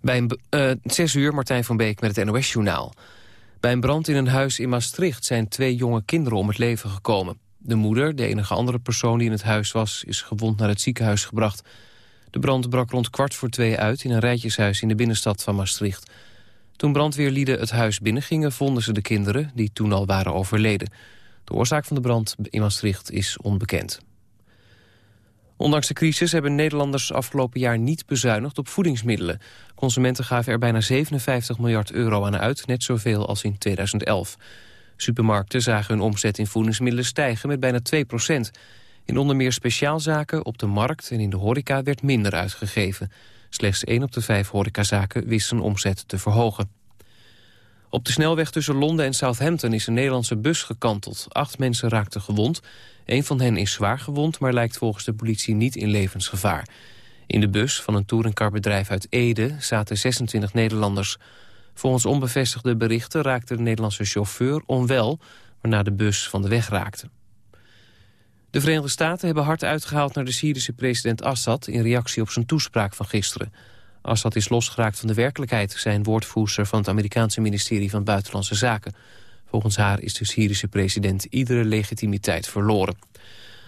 Bij een, uh, 6 uur, Martijn van Beek met het NOS-journaal. Bij een brand in een huis in Maastricht zijn twee jonge kinderen om het leven gekomen. De moeder, de enige andere persoon die in het huis was, is gewond naar het ziekenhuis gebracht. De brand brak rond kwart voor twee uit in een rijtjeshuis in de binnenstad van Maastricht. Toen brandweerlieden het huis binnengingen, vonden ze de kinderen, die toen al waren overleden. De oorzaak van de brand in Maastricht is onbekend. Ondanks de crisis hebben Nederlanders afgelopen jaar niet bezuinigd op voedingsmiddelen. Consumenten gaven er bijna 57 miljard euro aan uit, net zoveel als in 2011. Supermarkten zagen hun omzet in voedingsmiddelen stijgen met bijna 2 procent. In onder meer speciaalzaken, op de markt en in de horeca werd minder uitgegeven. Slechts 1 op de 5 horecazaken wist zijn omzet te verhogen. Op de snelweg tussen Londen en Southampton is een Nederlandse bus gekanteld. Acht mensen raakten gewond. Een van hen is zwaar gewond, maar lijkt volgens de politie niet in levensgevaar. In de bus van een touringcarbedrijf uit Ede zaten 26 Nederlanders. Volgens onbevestigde berichten raakte de Nederlandse chauffeur onwel... waarna de bus van de weg raakte. De Verenigde Staten hebben hard uitgehaald naar de Syrische president Assad... in reactie op zijn toespraak van gisteren. Assad is losgeraakt van de werkelijkheid... zijn woordvoerster van het Amerikaanse ministerie van Buitenlandse Zaken. Volgens haar is de Syrische president iedere legitimiteit verloren.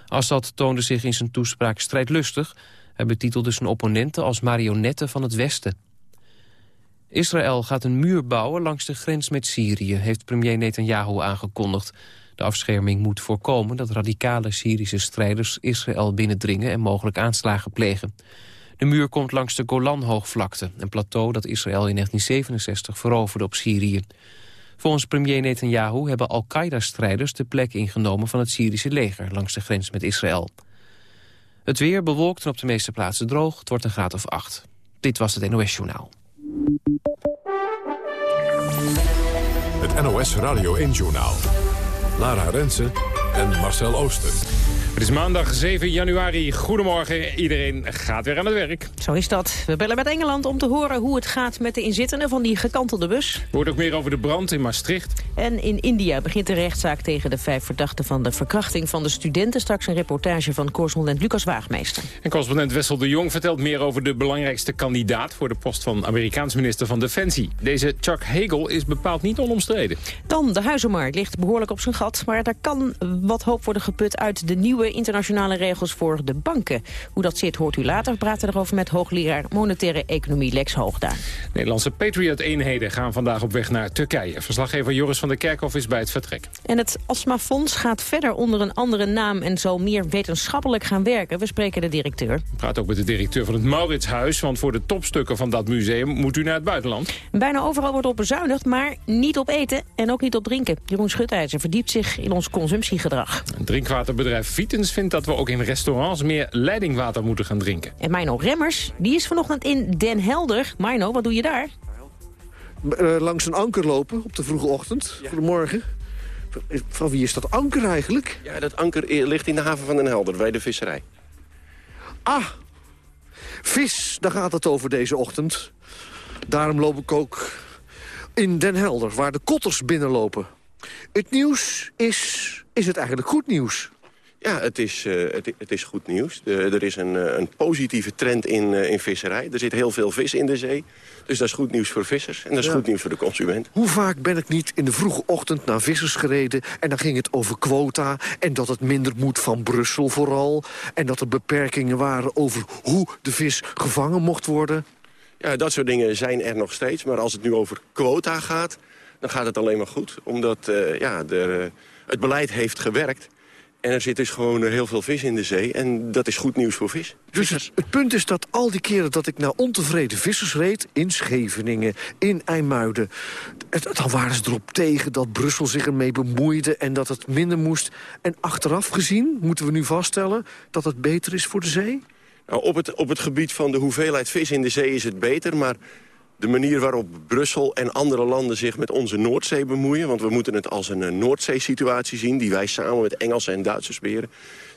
Assad toonde zich in zijn toespraak strijdlustig. Hij betitelde zijn opponenten als marionetten van het Westen. Israël gaat een muur bouwen langs de grens met Syrië... heeft premier Netanyahu aangekondigd. De afscherming moet voorkomen dat radicale Syrische strijders Israël binnendringen en mogelijk aanslagen plegen. De muur komt langs de Golanhoogvlakte, een plateau dat Israël in 1967 veroverde op Syrië. Volgens premier Netanyahu hebben Al-Qaeda-strijders de plek ingenomen van het Syrische leger langs de grens met Israël. Het weer bewolkt en op de meeste plaatsen droog, het wordt een graad of acht. Dit was het NOS Journaal. Het NOS Radio 1 Journaal. Lara Rensen en Marcel Ooster. Het is maandag 7 januari. Goedemorgen. Iedereen gaat weer aan het werk. Zo is dat. We bellen met Engeland om te horen hoe het gaat met de inzittenden van die gekantelde bus. Hoort ook meer over de brand in Maastricht. En in India begint de rechtszaak tegen de vijf verdachten van de verkrachting van de studenten. Straks een reportage van correspondent Lucas Waagmeester. En correspondent Wessel de Jong vertelt meer over de belangrijkste kandidaat voor de post van Amerikaans minister van Defensie. Deze Chuck Hagel is bepaald niet onomstreden. Dan, de huizenmarkt ligt behoorlijk op zijn gat, maar daar kan wat hoop worden geput uit de nieuwe internationale regels voor de banken. Hoe dat zit hoort u later. We praten erover met hoogleraar monetaire economie Lex Hoogdaan. Nederlandse Patriot-eenheden gaan vandaag op weg naar Turkije. Verslaggever Joris van der Kerkhof is bij het vertrek. En het Astmafonds gaat verder onder een andere naam... en zal meer wetenschappelijk gaan werken. We spreken de directeur. We praten ook met de directeur van het Mauritshuis... want voor de topstukken van dat museum moet u naar het buitenland. Bijna overal wordt op bezuinigd, maar niet op eten en ook niet op drinken. Jeroen Schutijzer verdiept zich in ons consumptiegedrag. Een drinkwaterbedrijf Vitens vindt dat we ook in restaurants meer leidingwater moeten gaan drinken. En Mino Remmers, die is vanochtend in Den Helder. Mino, wat doe je daar? Uh, langs een anker lopen op de vroege ochtend. Goedemorgen. Van wie is dat anker eigenlijk? Ja, dat anker ligt in de haven van Den Helder, bij de visserij. Ah, vis, daar gaat het over deze ochtend. Daarom loop ik ook in Den Helder, waar de kotters binnenlopen. Het nieuws is... Is het eigenlijk goed nieuws? Ja, het is, uh, het, het, is goed nieuws. er is een, uh, een, positieve trend in, uh, in visserij. Er zit heel veel vis in de zee. Dus dat is goed nieuws voor vissers. En dat is ja. goed nieuws voor de consument. Hoe vaak ben ik niet in de vroege ochtend naar vissers gereden... en dan ging het over quota en dat het minder moet van Brussel vooral... en dat er beperkingen waren over hoe de vis gevangen mocht worden. Ja, dat soort dingen zijn er nog steeds. Maar als het nu over quota gaat, dan gaat het alleen maar goed. Omdat ja, er, het beleid heeft gewerkt... En er zit dus gewoon heel veel vis in de zee. En dat is goed nieuws voor vis. Dus het, het, punt is dat al die keren dat ik naar ontevreden vissers reed... in Scheveningen, in IJmuiden... Het, dan waren ze erop tegen dat Brussel zich ermee bemoeide... en dat het minder moest. En achteraf gezien moeten we nu vaststellen dat het beter is voor de zee? Nou, op, het, op het gebied van de hoeveelheid vis in de zee is het beter... maar de manier waarop Brussel en andere landen zich met onze Noordzee bemoeien... want we moeten het als een Noordzee-situatie zien... die wij samen met Engelsen en Duitsers beren...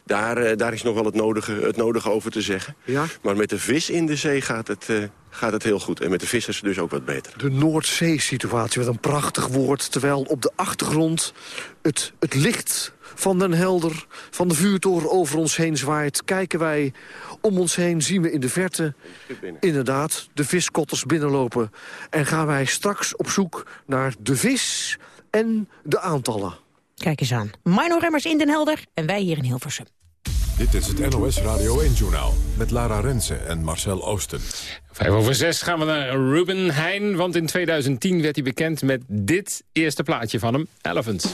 Daar, uh, daar is nog wel het nodige, het nodige over te zeggen. Ja? Maar met de vis in de zee gaat het, uh, gaat het heel goed. En met de vissers dus ook wat beter. De Noordzee-situatie met een prachtig woord... terwijl op de achtergrond het, het licht van Den Helder... van de vuurtoren over ons heen zwaait... kijken wij om ons heen, zien we in de verte... inderdaad de viskotters binnenlopen. En gaan wij straks op zoek naar de vis en de aantallen. Kijk eens aan. Mino Remmers in Den Helder en wij hier in Hilversum. Dit is het NOS Radio 1-journaal met Lara Rensen en Marcel Oosten. Vijf over zes gaan we naar Ruben Heijn, want in 2010 werd hij bekend met dit eerste plaatje van hem, Elephant.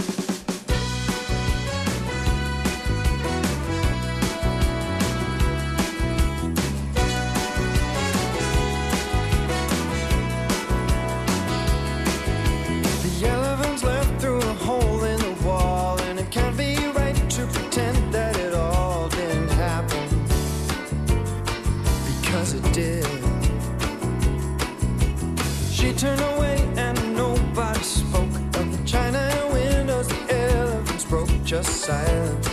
silent.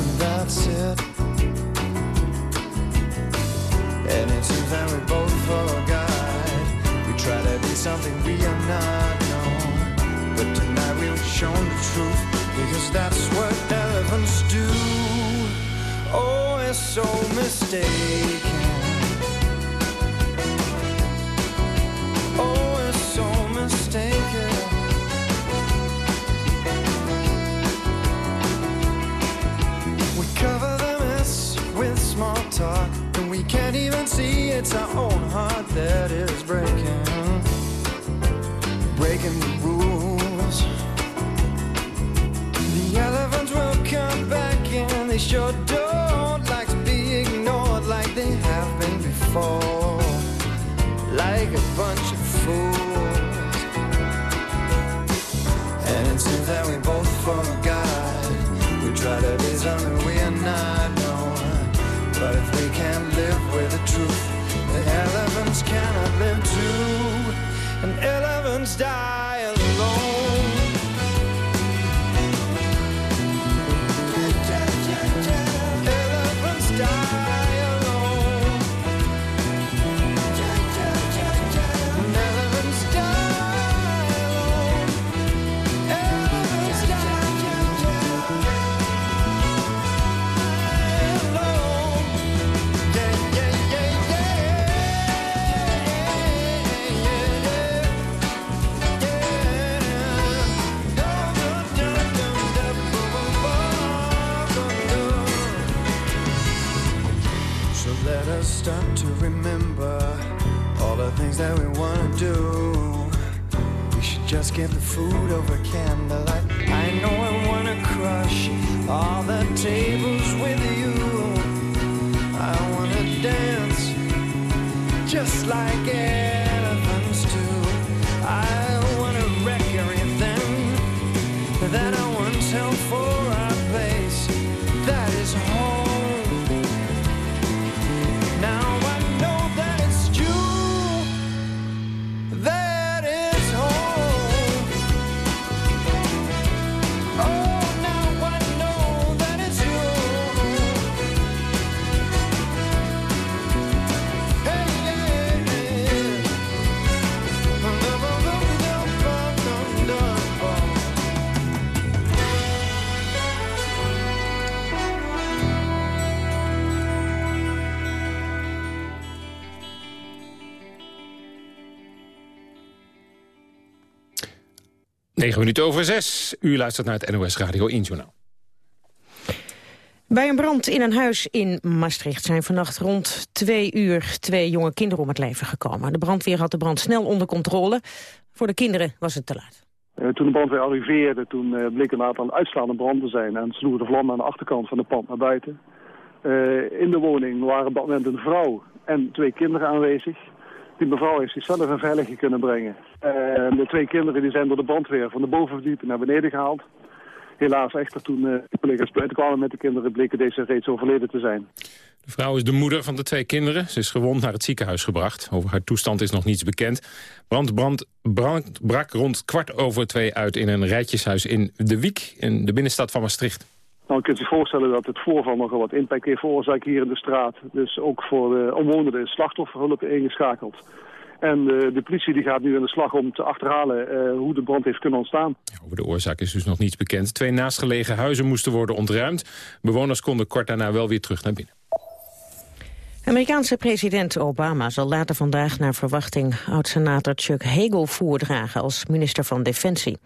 And that's it. And it seems that we both forgot. We try to be something we are not, no. But tonight we've shown the truth because that's what elephants do. Oh, it's so mistaken. food over Negen minuten over zes. U luistert naar het NOS Radio 1 Journaal. Bij een brand in een huis in Maastricht zijn vannacht rond twee uur twee jonge kinderen om het leven gekomen. De brandweer had de brand snel onder controle. Voor de kinderen was het te laat. Uh, toen de brandweer arriveerde, toen uh, bleek een aantal uitslaande branden zijn en sloegen de vlammen aan de achterkant van de pand naar buiten. Uh, in de woning waren op dat moment een vrouw en twee kinderen aanwezig. Die mevrouw heeft zichzelf in veiligheid kunnen brengen. Uh, de twee kinderen die zijn door de brandweer van de bovenverdieping naar beneden gehaald. Helaas echter toen uh, de collega's buiten kwamen met de kinderen bleken deze reeds overleden te zijn. De vrouw is de moeder van de twee kinderen. Ze is gewond naar het ziekenhuis gebracht. Over haar toestand is nog niets bekend. Brand, brand, brand brak rond kwart over twee uit in een rijtjeshuis in De Wiek... in de binnenstad van Maastricht. Je kunt zich voorstellen dat het voorval nogal wat impact heeft veroorzaakt hier in de straat. Dus ook voor de omwonenden is slachtofferhulp ingeschakeld. En de, de politie die gaat nu in de slag om te achterhalen uh, hoe de brand heeft kunnen ontstaan. Over de oorzaak is dus nog niets bekend. Twee naastgelegen huizen moesten worden ontruimd. Bewoners konden kort daarna wel weer terug naar binnen. Amerikaanse president Obama zal later vandaag naar verwachting oud-senator Chuck Hagel voordragen als minister van Defensie.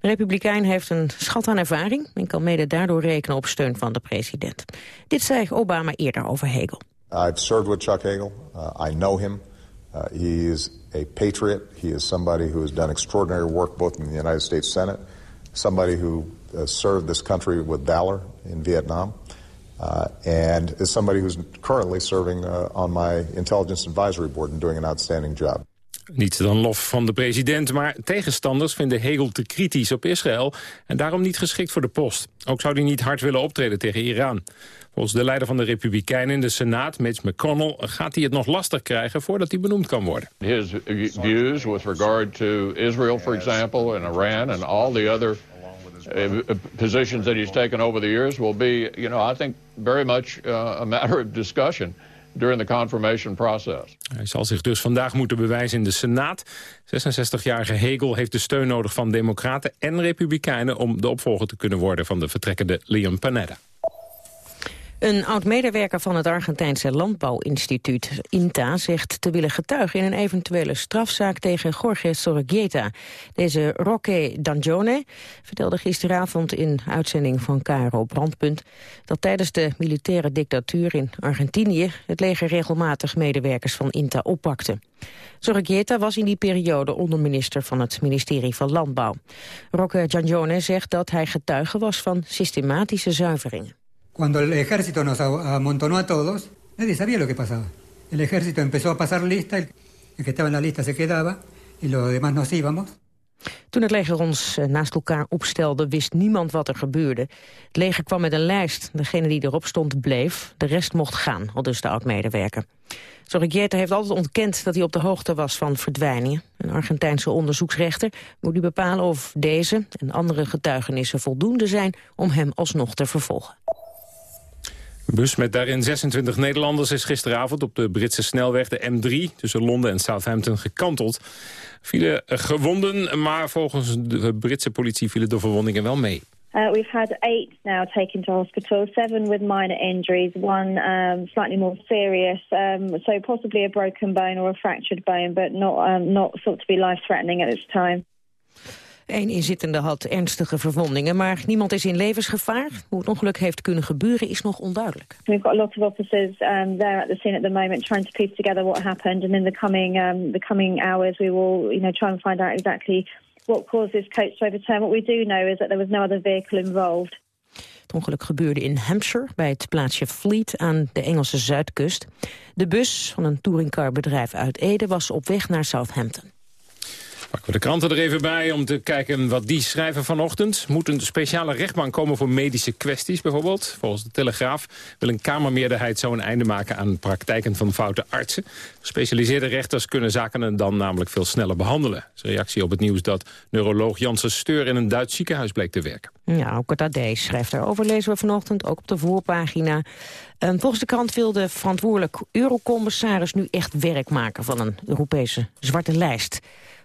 De Republikein heeft een schat aan ervaring en kan mede daardoor rekenen op steun van de president. Dit zei Obama eerder over Hagel. I've served with Chuck Hagel. Uh, I know him. Uh, he is a patriot. He is somebody who has done extraordinary work both in the United States Senate, somebody who uh, served this country with valor in Vietnam. Uh, and is somebody who's currently serving uh, on my intelligence advisory board and doing an outstanding job. Niets dan lof van de president, maar tegenstanders vinden Hegel te kritisch op Israël... en daarom niet geschikt voor de post. Ook zou hij niet hard willen optreden tegen Iran. Volgens de leider van de Republikeinen in de Senaat, Mitch McConnell... gaat hij het nog lastig krijgen voordat hij benoemd kan worden. His views with regard to Israel, for example, and Iran... and all the other positions that he's taken over the years will be, you know, I think very much uh, a matter of discussion during the confirmation process. Hij zal zich dus vandaag moeten bewijzen in de Senaat. 66-jarige Hegel heeft de steun nodig van democraten en republikeinen... om de opvolger te kunnen worden van de vertrekkende Leon Panetta. Een oud-medewerker van het Argentijnse Landbouwinstituut, INTA, zegt te willen getuigen in een eventuele strafzaak tegen Jorge Sorregieta. Deze Roque Danjone vertelde gisteravond in uitzending van KRO Brandpunt dat tijdens de militaire dictatuur in Argentinië het leger regelmatig medewerkers van INTA oppakte. Sorregieta was in die periode onderminister van het ministerie van Landbouw. Roque Danjone zegt dat hij getuige was van systematische zuiveringen. Cuando el ejército nos amontonó a todos, nadie sabía lo que pasaba. El ejército empezó a pasar lista, el que estaba en la lista se quedaba y los. Toen het leger ons eh, naast elkaar opstelde, wist niemand wat er gebeurde. Het leger kwam met een lijst. Degene die erop stond bleef, de rest mocht gaan, al dus de oud-medewerker. Sorrigieta heeft altijd ontkend dat hij op de hoogte was van verdwijningen. Een Argentijnse onderzoeksrechter moet nu bepalen of deze en andere getuigenissen voldoende zijn om hem alsnog te vervolgen. Een bus met daarin 26 Nederlanders is gisteravond op de Britse snelweg de M3 tussen Londen en Southampton gekanteld. Vielen gewonden, maar volgens de Britse politie vielen de verwondingen wel mee. Uh, we've had eight now taken to hospital, seven with minor injuries, one um, slightly more serious, um, so possibly a broken bone or a fractured bone, but not um, not thought to be life-threatening at this time. Een inzittende had ernstige verwondingen, maar niemand is in levensgevaar. Hoe het ongeluk heeft kunnen gebeuren is nog onduidelijk. We've got a lot of officers um, there at the scene at the moment trying to piece together what happened. And in the coming, um, the coming hours we will you know, try and find out exactly what caused this coach to overturn. What we do know is that there was no other vehicle involved. Het ongeluk gebeurde in Hampshire, bij het plaatsje Fleet aan de Engelse zuidkust. De bus van een touringcarbedrijf uit Ede was op weg naar Southampton. Pakken we de kranten er even bij om te kijken wat die schrijven vanochtend. Moet een speciale rechtbank komen voor medische kwesties bijvoorbeeld? Volgens de Telegraaf wil een Kamermeerderheid zo een einde maken aan praktijken van foute artsen. Gespecialiseerde rechters kunnen zaken dan namelijk veel sneller behandelen. Dat is een reactie op het nieuws dat neuroloog Janssen Steur in een Duits ziekenhuis bleek te werken. Ja, ook het AD schrijft erover, lezen we vanochtend, ook op de voorpagina. Um, volgens de krant wil de verantwoordelijk eurocommissaris nu echt werk maken van een Europese zwarte lijst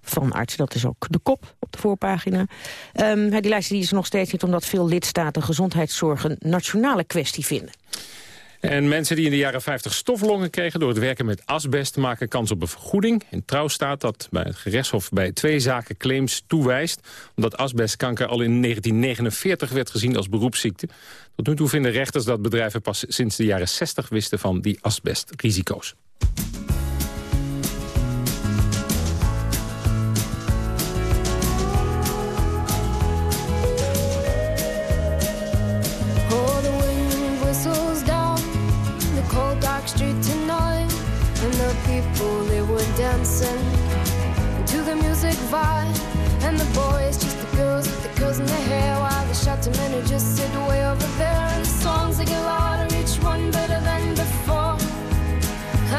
van artsen. Dat is ook de kop op de voorpagina. Um, die lijst die is er nog steeds niet omdat veel lidstaten gezondheidszorg een nationale kwestie vinden. En mensen die in de jaren 50 stoflongen kregen door het werken met asbest maken kans op een vergoeding. In trouw staat dat bij het gerechtshof bij twee zaken claims toewijst. Omdat asbestkanker al in 1949 werd gezien als beroepsziekte. Tot nu toe vinden rechters dat bedrijven pas sinds de jaren 60 wisten van die asbestrisico's. dancing to the music vibe. And the boys, just the girls with the curls in their hair, while the shouting men who just sit way over there. And the songs they get louder, each one better than before.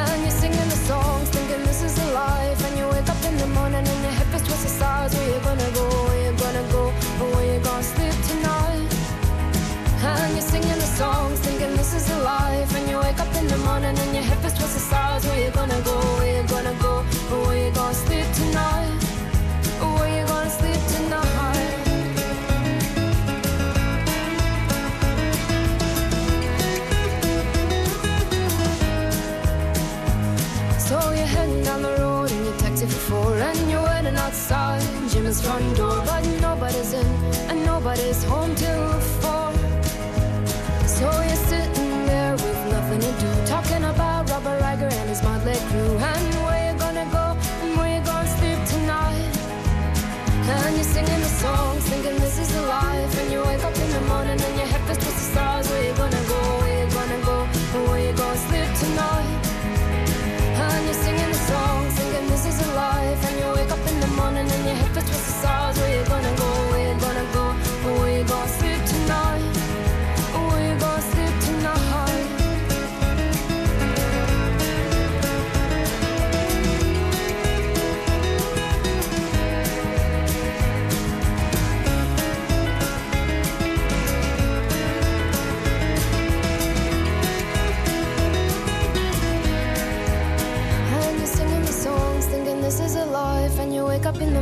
And you're singing the songs, thinking this is the life. And you wake up in the morning and your head is the sides. Where you gonna go? Where you gonna go? Or where you gonna sleep tonight? And you're singing the songs, thinking this is the life. And you wake up in the morning and your head is the sides. Where you gonna go? Heading down the road in your taxi for four and you're waiting outside Jimmy's front door, but nobody's in and nobody's home till four. So you're sitting there with nothing to do, talking about Robert Riger and his motley crew and where you gonna go and where you gonna sleep tonight. And you're singing the songs, thinking this is the life. And you wake up in the morning and your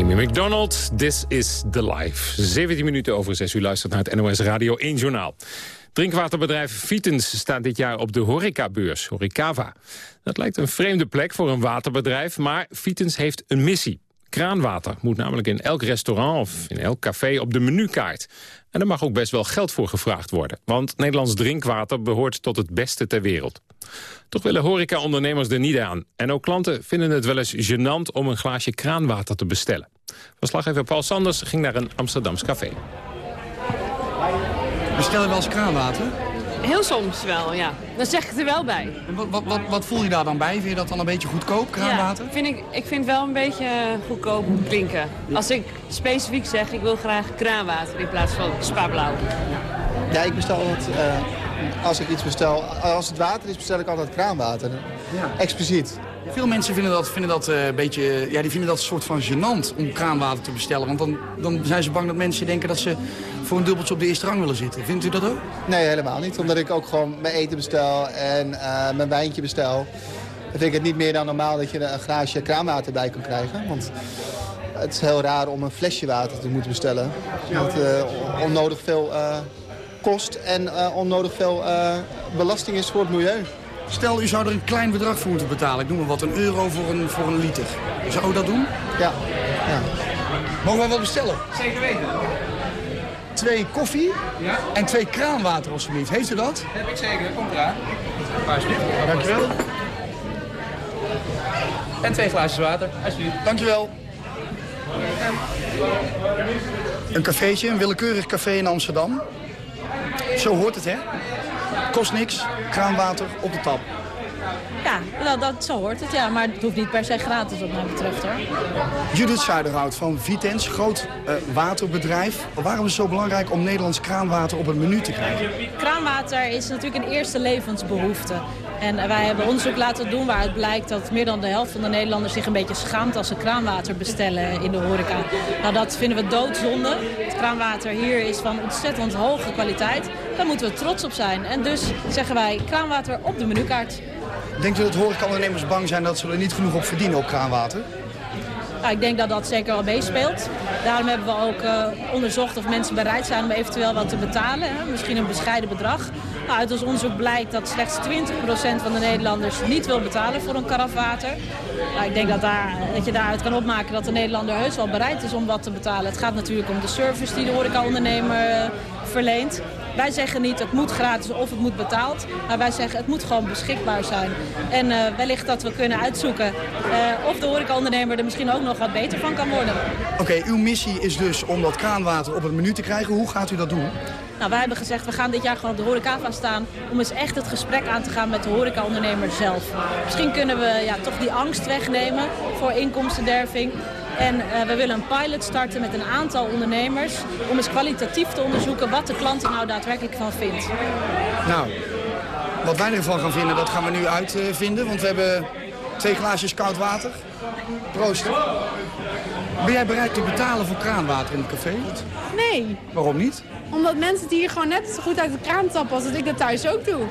Amy McDonald, This is the Life. 17 minuten over 6 u luistert naar het NOS Radio 1 Journaal. Drinkwaterbedrijf Vitens staat dit jaar op de horecabeurs, Horecava. Dat lijkt een vreemde plek voor een waterbedrijf, maar Vitens heeft een missie. Kraanwater moet namelijk in elk restaurant of in elk café op de menukaart. En er mag ook best wel geld voor gevraagd worden. Want Nederlands drinkwater behoort tot het beste ter wereld. Toch willen horecaondernemers er niet aan. En ook klanten vinden het wel eens gênant om een glaasje kraanwater te bestellen. Verslaggever Paul Sanders ging naar een Amsterdams café. Bestel je wel eens kraanwater? Heel soms wel, ja. Dan zeg ik het er wel bij. En wat, wat, wat, wat voel je daar dan bij? Vind je dat dan een beetje goedkoop, kraanwater? Ja, vind ik, ik vind het wel een beetje goedkoop klinken. Als ik specifiek zeg, ik wil graag kraanwater in plaats van spa-blauw. Ja, ik bestel altijd, eh, als ik iets bestel, als het water is, bestel ik altijd kraanwater. Ja. Expliciet. Veel mensen vinden dat, vinden dat eh, een beetje, ja, die vinden dat een soort van gênant om kraanwater te bestellen. Want dan, dan zijn ze bang dat mensen denken dat ze voor een dubbeltje op de eerste rang willen zitten. Vindt u dat ook? Nee, helemaal niet. Omdat ik ook gewoon mijn eten bestel en eh, mijn wijntje bestel. Dan vind ik het niet meer dan normaal dat je een glaasje kraanwater bij kan krijgen. Want het is heel raar om een flesje water te moeten bestellen. Eh, onnodig veel eh, kost en eh, onnodig veel eh, belasting is voor het milieu. Stel, u zou er een klein bedrag voor moeten betalen. Ik noem maar wat, een euro voor een, voor een liter. Zou u dat doen? Ja. ja. Mogen wij wel bestellen? Zeker weten. Twee koffie en twee kraanwater alsjeblieft. Heeft u dat? Heb ik zeker, komt eraan. Alsjeblieft. Dankjewel. En twee glaasjes water, alsjeblieft. Dankjewel. Een cafeetje, een willekeurig café in Amsterdam. Zo hoort het, hè? Kost niks, kraanwater op de tap. Ja, dat, dat, zo hoort het, ja. Maar het hoeft niet per se gratis wat mij betreft, hoor. Judith Zuiderhout van Vitens, groot eh, waterbedrijf. Waarom is het zo belangrijk om Nederlands kraanwater op het menu te krijgen? Kraanwater is natuurlijk een eerste levensbehoefte. En wij hebben onderzoek laten doen waaruit blijkt dat meer dan de helft van de Nederlanders zich een beetje schaamt als ze kraanwater bestellen in de horeca. Nou, dat vinden we doodzonde. Het kraanwater hier is van ontzettend hoge kwaliteit. Daar moeten we trots op zijn. En dus zeggen wij kraanwater op de menukaart. Denkt u dat horecaondernemers bang zijn dat ze er niet genoeg op verdienen op kraanwater? Ik denk dat dat zeker wel meespeelt. Daarom hebben we ook eh, onderzocht of mensen bereid zijn om eventueel wat te betalen. Hè? Misschien een bescheiden bedrag. Nou, uit ons onderzoek blijkt dat slechts 20% van de Nederlanders niet wil betalen voor een karaf water. Nou, ik denk dat, daar, dat je daaruit kan opmaken dat de Nederlander heus wel bereid is om wat te betalen. Het gaat natuurlijk om de service die de horecaondernemer eh, verleent. Wij zeggen niet het moet gratis of het moet betaald. Maar wij zeggen het moet gewoon beschikbaar zijn. En eh, wellicht dat we kunnen uitzoeken uh, of de horecaondernemer er misschien ook nog wat beter van kan worden. Oké, uw missie is dus om dat kraanwater op het menu te krijgen. Hoe gaat u dat doen? Nou, wij hebben gezegd, we gaan dit jaar gewoon op de horecava staan... om eens echt het gesprek aan te gaan met de horecaondernemer zelf. Misschien kunnen we ja, toch die angst wegnemen voor inkomstenderving. En uh, we willen een pilot starten met een aantal ondernemers... om eens kwalitatief te onderzoeken wat de klant er nou daadwerkelijk van vindt. Nou, wat wij ervan gaan vinden, dat gaan we nu uitvinden. want we hebben twee glaasjes koud water. Proost. Ben jij bereid te betalen voor kraanwater in het café? Nee. Waarom niet? Omdat mensen het hier gewoon net zo goed uit de kraan tappen als dat ik dat thuis ook doe.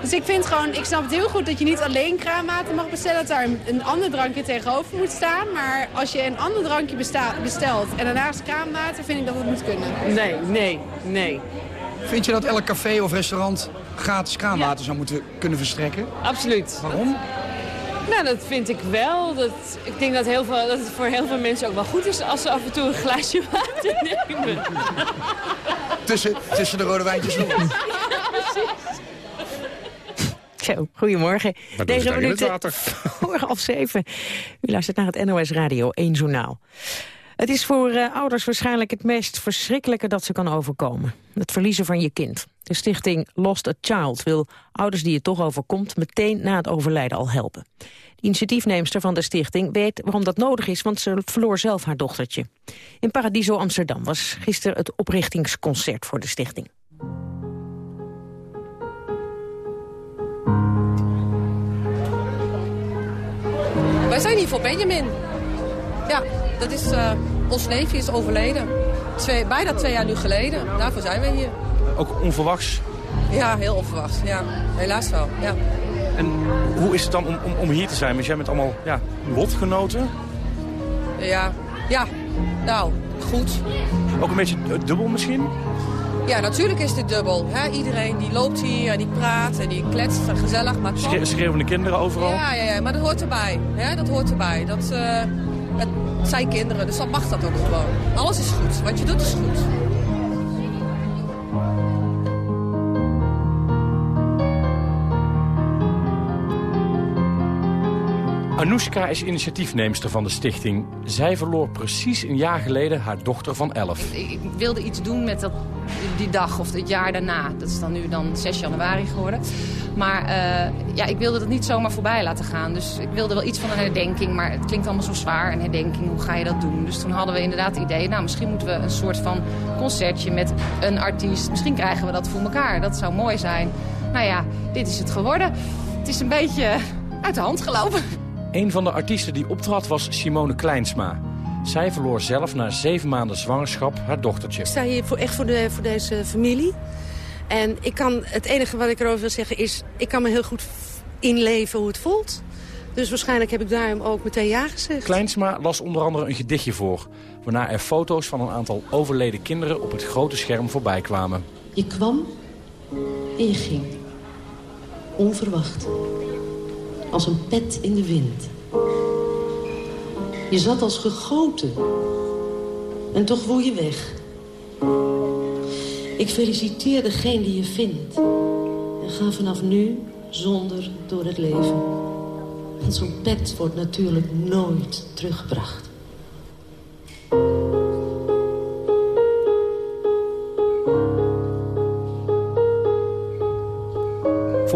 Dus ik vind gewoon, ik snap het heel goed dat je niet alleen kraanwater mag bestellen. Dat daar een ander drankje tegenover moet staan. Maar als je een ander drankje bestelt en daarnaast kraanwater, vind ik dat het moet kunnen. Nee, nee, nee. Vind je dat elk café of restaurant gratis kraanwater zou moeten kunnen verstrekken? Absoluut. Waarom? Nou, dat vind ik wel. Dat, ik denk dat, heel veel, dat het voor heel veel mensen ook wel goed is als ze af en toe een glaasje water nemen. tussen, tussen de rode wijntjes nog. Zo, goedemorgen. Deze minuten voor half zeven. U luistert naar het NOS Radio 1 Journaal. Het is voor uh, ouders waarschijnlijk het meest verschrikkelijke dat ze kan overkomen. Het verliezen van je kind. De stichting Lost a Child wil ouders die het toch overkomt... meteen na het overlijden al helpen. De initiatiefneemster van de stichting weet waarom dat nodig is... want ze verloor zelf haar dochtertje. In Paradiso Amsterdam was gisteren het oprichtingsconcert voor de stichting. Wij zijn hier voor Benjamin. Ja, dat is, uh, ons neefje is overleden. Twee, bijna twee jaar nu geleden. Daarvoor zijn wij hier. Ook onverwachts? Ja, heel onverwachts. Ja, helaas wel. Ja. En hoe is het dan om, om, om hier te zijn? Want jij bent allemaal ja, lotgenoten? Ja, ja. Nou, goed. Ook een beetje dubbel misschien? Ja, natuurlijk is dit dubbel. Hè? Iedereen die loopt hier en die praat en die kletst gezellig. Maar Schre schreeuwende kinderen overal? Ja, ja, ja, maar dat hoort erbij. Hè? Dat hoort erbij. Dat, uh, het zijn kinderen, dus dan mag dat ook gewoon. Alles is goed. Wat je doet is goed. Anoushka is initiatiefneemster van de stichting. Zij verloor precies een jaar geleden haar dochter van 11. Ik wilde iets doen met dat, die dag of het jaar daarna. Dat is dan nu dan 6 januari geworden. Maar uh, ja, ik wilde dat niet zomaar voorbij laten gaan. Dus ik wilde wel iets van een herdenking. Maar het klinkt allemaal zo zwaar, een herdenking. Hoe ga je dat doen? Dus toen hadden we inderdaad het idee... nou, misschien moeten we een soort van concertje met een artiest. Misschien krijgen we dat voor elkaar. Dat zou mooi zijn. Nou ja, dit is het geworden. Het is een beetje uit de hand gelopen. Een van de artiesten die optrad was Simone Kleinsma. Zij verloor zelf na zeven maanden zwangerschap haar dochtertje. Ik sta hier voor, echt voor, de, voor deze familie. En ik kan, het enige wat ik erover wil zeggen is... ik kan me heel goed inleven hoe het voelt. Dus waarschijnlijk heb ik daarom ook meteen ja gezegd. Kleinsma las onder andere een gedichtje voor... waarna er foto's van een aantal overleden kinderen op het grote scherm voorbij kwamen. Je kwam en je ging. Onverwacht als een pet in de wind. Je zat als gegoten. En toch woei je weg. Ik feliciteer degene die je vindt. En ga vanaf nu zonder door het leven. Want zo'n pet wordt natuurlijk nooit teruggebracht.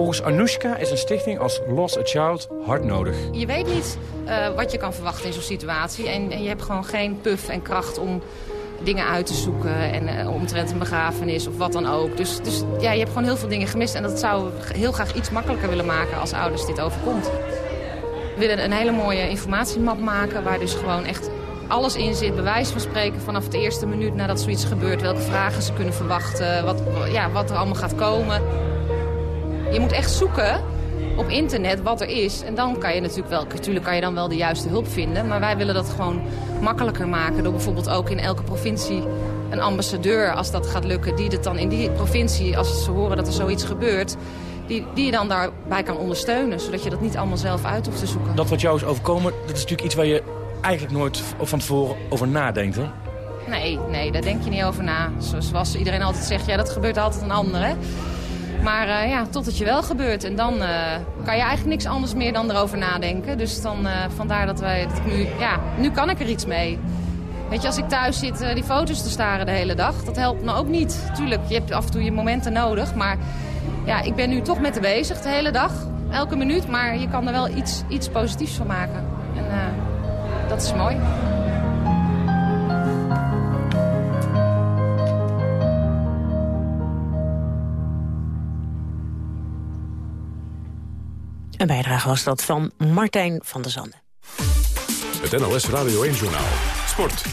Volgens Anoushka is een stichting als Lost a Child hard nodig. Je weet niet uh, wat je kan verwachten in zo'n situatie. En, en, je hebt gewoon geen puff en kracht om dingen uit te zoeken. En uh, omtrent een begrafenis of wat dan ook. Dus, dus ja, je hebt gewoon heel veel dingen gemist. En dat zou heel graag iets makkelijker willen maken als ouders dit overkomt. We willen een hele mooie informatiemap maken waar dus gewoon echt alles in zit. Bewijs van spreken vanaf de eerste minuut nadat zoiets gebeurt. Welke vragen ze kunnen verwachten. Wat, ja, wat er allemaal gaat komen. Je moet echt zoeken op internet wat er is. En dan kan je natuurlijk wel, natuurlijk kan je dan wel de juiste hulp vinden. Maar wij willen dat gewoon makkelijker maken. Door bijvoorbeeld ook in elke provincie een ambassadeur, als dat gaat lukken. Die het dan in die provincie, als ze horen dat er zoiets gebeurt... Die, die je dan daarbij kan ondersteunen. Zodat je dat niet allemaal zelf uit hoeft te zoeken. Dat wat jou is overkomen, dat is natuurlijk iets waar je eigenlijk nooit van tevoren over nadenkt, hè? Nee, nee, daar denk je niet over na. Zo- Zoals iedereen altijd zegt, ja, dat gebeurt altijd een ander, hè. Maar eh, ja, tot het je wel gebeurt. En dan eh, kan je eigenlijk niks anders meer dan erover nadenken. Dus dan, eh, vandaar dat wij ik nu... Ja, nu kan ik er iets mee. Weet je, als ik thuis zit die foto's te staren de hele dag, dat helpt me ook niet. Tuurlijk, je hebt af en toe je momenten nodig. Maar ja, ik ben nu toch met de bezig de hele dag. Elke minuut. Maar je kan er wel iets, iets positiefs van maken. En dat is mooi. Een bijdrage was dat van Martijn van der Zanden. Het NOS Radio 1-journaal. Sport.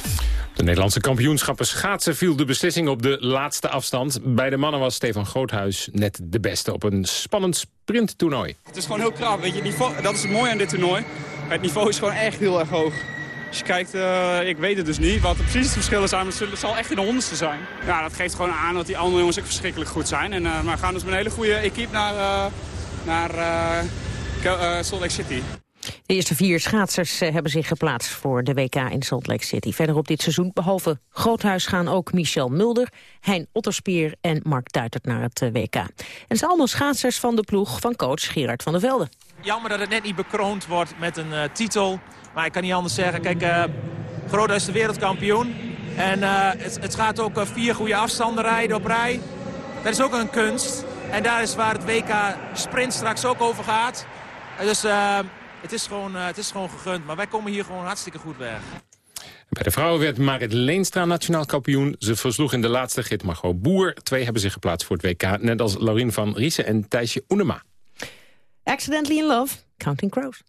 De Nederlandse kampioenschappen schaatsen viel de beslissing op de laatste afstand. Bij de mannen was Stefan Groothuis net de beste op een spannend sprinttoernooi. Het is gewoon heel krap, weet je. Het niveau, dat is het mooie aan dit toernooi. Het niveau is gewoon echt heel erg hoog. Als je kijkt, eh, ik weet het dus niet, wat de precies de verschillen zijn, maar het het zal echt in de honderdste zijn. Ja, dat geeft gewoon aan dat die andere jongens ook verschrikkelijk goed zijn. En, eh, maar we gaan dus met een hele goede equipe naar, eh, naar Salt Lake City. De eerste vier schaatsers eh, hebben zich geplaatst voor de WK in Salt Lake City. Verder op dit seizoen, behalve Groothuis, gaan ook Michel Mulder, Hein Otterspier en Mark Duitert naar het eh, WK. En het zijn allemaal schaatsers van de ploeg van coach Gerard van der Velde. Jammer dat het net niet bekroond wordt met een eh, titel. Maar ik kan niet anders zeggen. Kijk, eh Groothuis is de wereldkampioen. En eh, het, het gaat ook eh, vier goede afstanden rijden op rij. Dat is ook een kunst. En daar is waar het WK Sprint straks ook over gaat. Eh, dus eh, het, is gewoon, eh, het is gewoon gegund. Maar wij komen hier gewoon hartstikke goed weg. Bij de vrouwen werd Marit Leenstra nationaal kampioen. Ze versloeg in de laatste gids Margot Boer. Twee hebben zich geplaatst voor het WK. Net als Laurien van Riesen en Thijsje Oenema. Accidentally in Love, Counting Crows.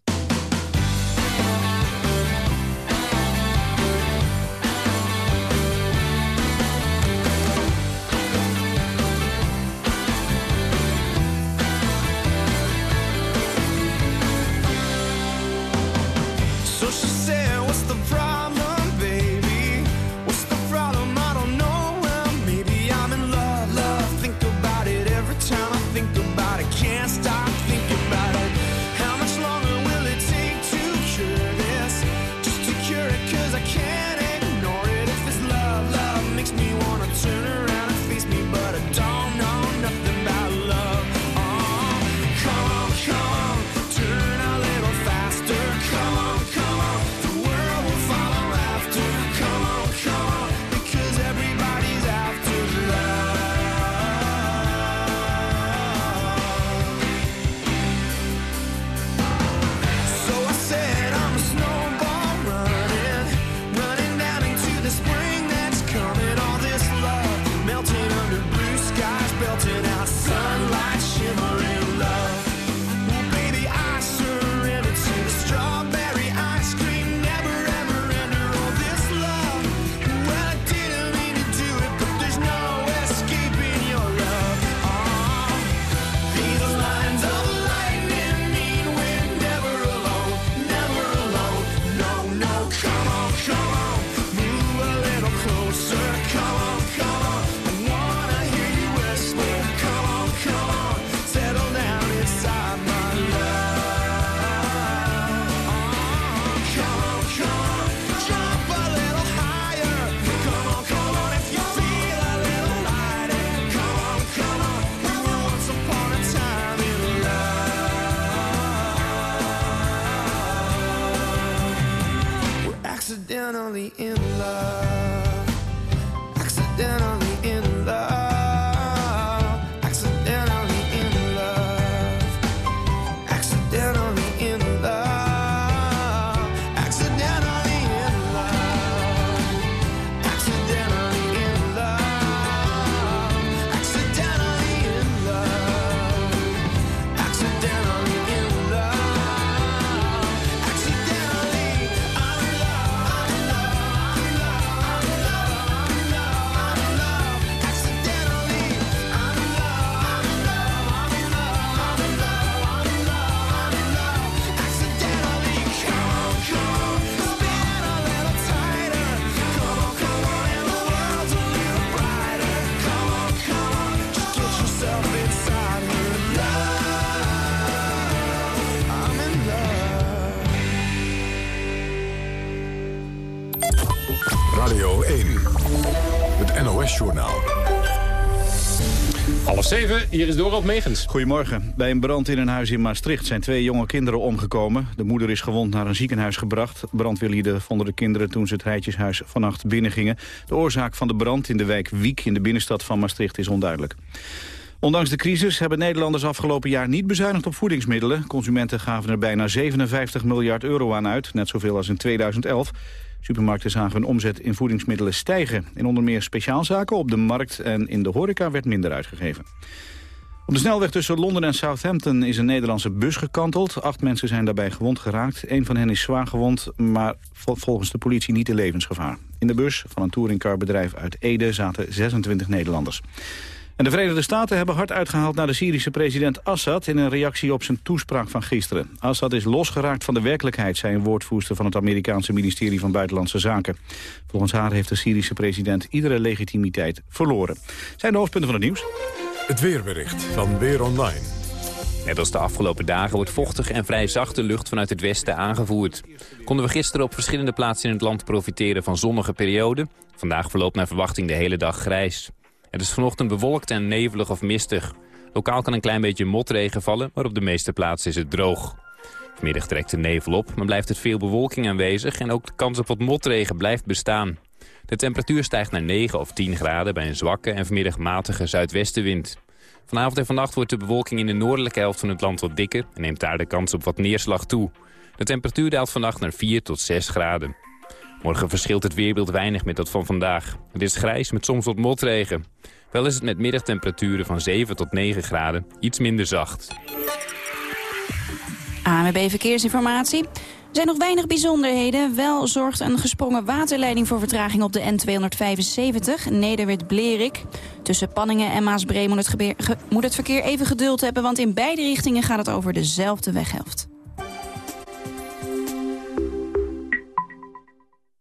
Hier is Dorald Megens. Goedemorgen. Bij een brand in een huis in Maastricht zijn twee jonge kinderen omgekomen. De moeder is gewond naar een ziekenhuis gebracht. Brandweerlieden vonden de kinderen toen ze het rijtjeshuis vannacht binnengingen. De oorzaak van de brand in de wijk Wiek in de binnenstad van Maastricht is onduidelijk. Ondanks de crisis hebben Nederlanders afgelopen jaar niet bezuinigd op voedingsmiddelen. Consumenten gaven er bijna 57 miljard euro aan uit, net zoveel als in 2011. Supermarkten zagen hun omzet in voedingsmiddelen stijgen. In onder meer speciaalzaken op de markt en in de horeca werd minder uitgegeven. Op de snelweg tussen Londen en Southampton is een Nederlandse bus gekanteld. Acht mensen zijn daarbij gewond geraakt. Een van hen is zwaar gewond, maar volgens de politie niet in levensgevaar. In de bus van een touringcarbedrijf uit Ede zaten 26 Nederlanders. En de Verenigde Staten hebben hard uitgehaald naar de Syrische president Assad... in een reactie op zijn toespraak van gisteren. Assad is losgeraakt van de werkelijkheid, zei een woordvoerster... van het Amerikaanse ministerie van Buitenlandse Zaken. Volgens haar heeft de Syrische president iedere legitimiteit verloren. Zijn de hoofdpunten van het nieuws? Het weerbericht van Weer Online. Net als de afgelopen dagen wordt vochtig en vrij zachte lucht vanuit het westen aangevoerd. Konden we gisteren op verschillende plaatsen in het land profiteren van zonnige perioden. Vandaag verloopt naar verwachting de hele dag grijs. Het is vanochtend bewolkt en nevelig of mistig. Lokaal kan een klein beetje motregen vallen, maar op de meeste plaatsen is het droog. Vanmiddag trekt de nevel op, maar blijft het veel bewolking aanwezig... en ook de kans op wat motregen blijft bestaan. De temperatuur stijgt naar 9 of 10 graden bij een zwakke en vanmiddag matige zuidwestenwind. Vanavond en vannacht wordt de bewolking in de noordelijke helft van het land wat dikker... en neemt daar de kans op wat neerslag toe. De temperatuur daalt vannacht naar 4 tot 6 graden. Morgen verschilt het weerbeeld weinig met dat van vandaag. Het is grijs met soms wat motregen. Wel is het met middagtemperaturen van 7 tot 9 graden iets minder zacht. ANWB Verkeersinformatie. Er zijn nog weinig bijzonderheden. Wel zorgt een gesprongen waterleiding voor vertraging op de N275, Nederwit-Blerik. Tussen Panningen en Maasbree moet het, moet het verkeer even geduld hebben... want in beide richtingen gaat het over dezelfde weghelft.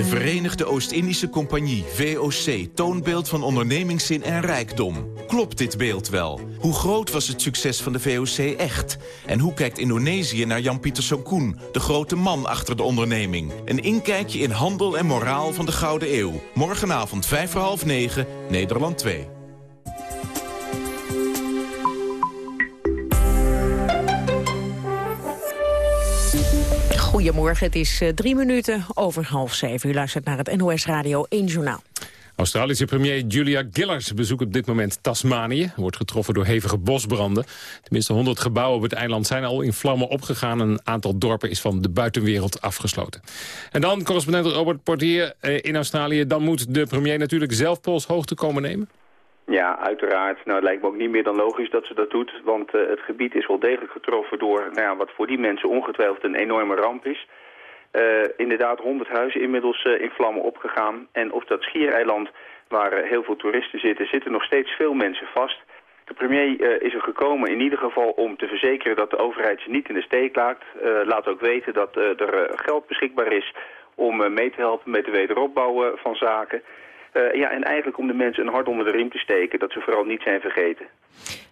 De Verenigde Oost-Indische Compagnie, VOC, toonbeeld van ondernemingszin en rijkdom. Klopt dit beeld wel? Hoe groot was het succes van de VOC echt? En hoe kijkt Indonesië naar Jan-Pieter Sokoen, de grote man achter de onderneming? Een inkijkje in handel en moraal van de Gouden Eeuw. Morgenavond 5 voor half 9, Nederland 2. Goedemorgen, het is eh, drie minuten over half zeven. U luistert naar het NOS Radio 1 Journaal. Australische premier Julia Gillard bezoekt op dit moment Tasmanië. Wordt getroffen door hevige bosbranden. Tenminste 100 gebouwen op het eiland zijn al in vlammen opgegaan. Een aantal dorpen is van de buitenwereld afgesloten. En dan correspondent Robert Portier eh, in Australië. Dan moet de premier natuurlijk zelf polshoogte komen nemen. Ja, uiteraard. Nou, het lijkt me ook niet meer dan logisch dat ze dat doet. Want eh, het gebied is wel degelijk getroffen door nou ja, wat voor die mensen ongetwijfeld een enorme ramp is. Eh, inderdaad, 100 huizen inmiddels eh, in vlammen opgegaan. En op dat schiereiland waar heel veel toeristen zitten, zitten nog steeds veel mensen vast. De premier is er gekomen in ieder geval om te verzekeren dat de overheid ze niet in de steek laat. Laat ook weten dat er geld beschikbaar is om mee te helpen met de wederopbouw van zaken. Eh, ja, en eigenlijk om de mensen een hart onder de riem te steken, dat ze vooral niet zijn vergeten.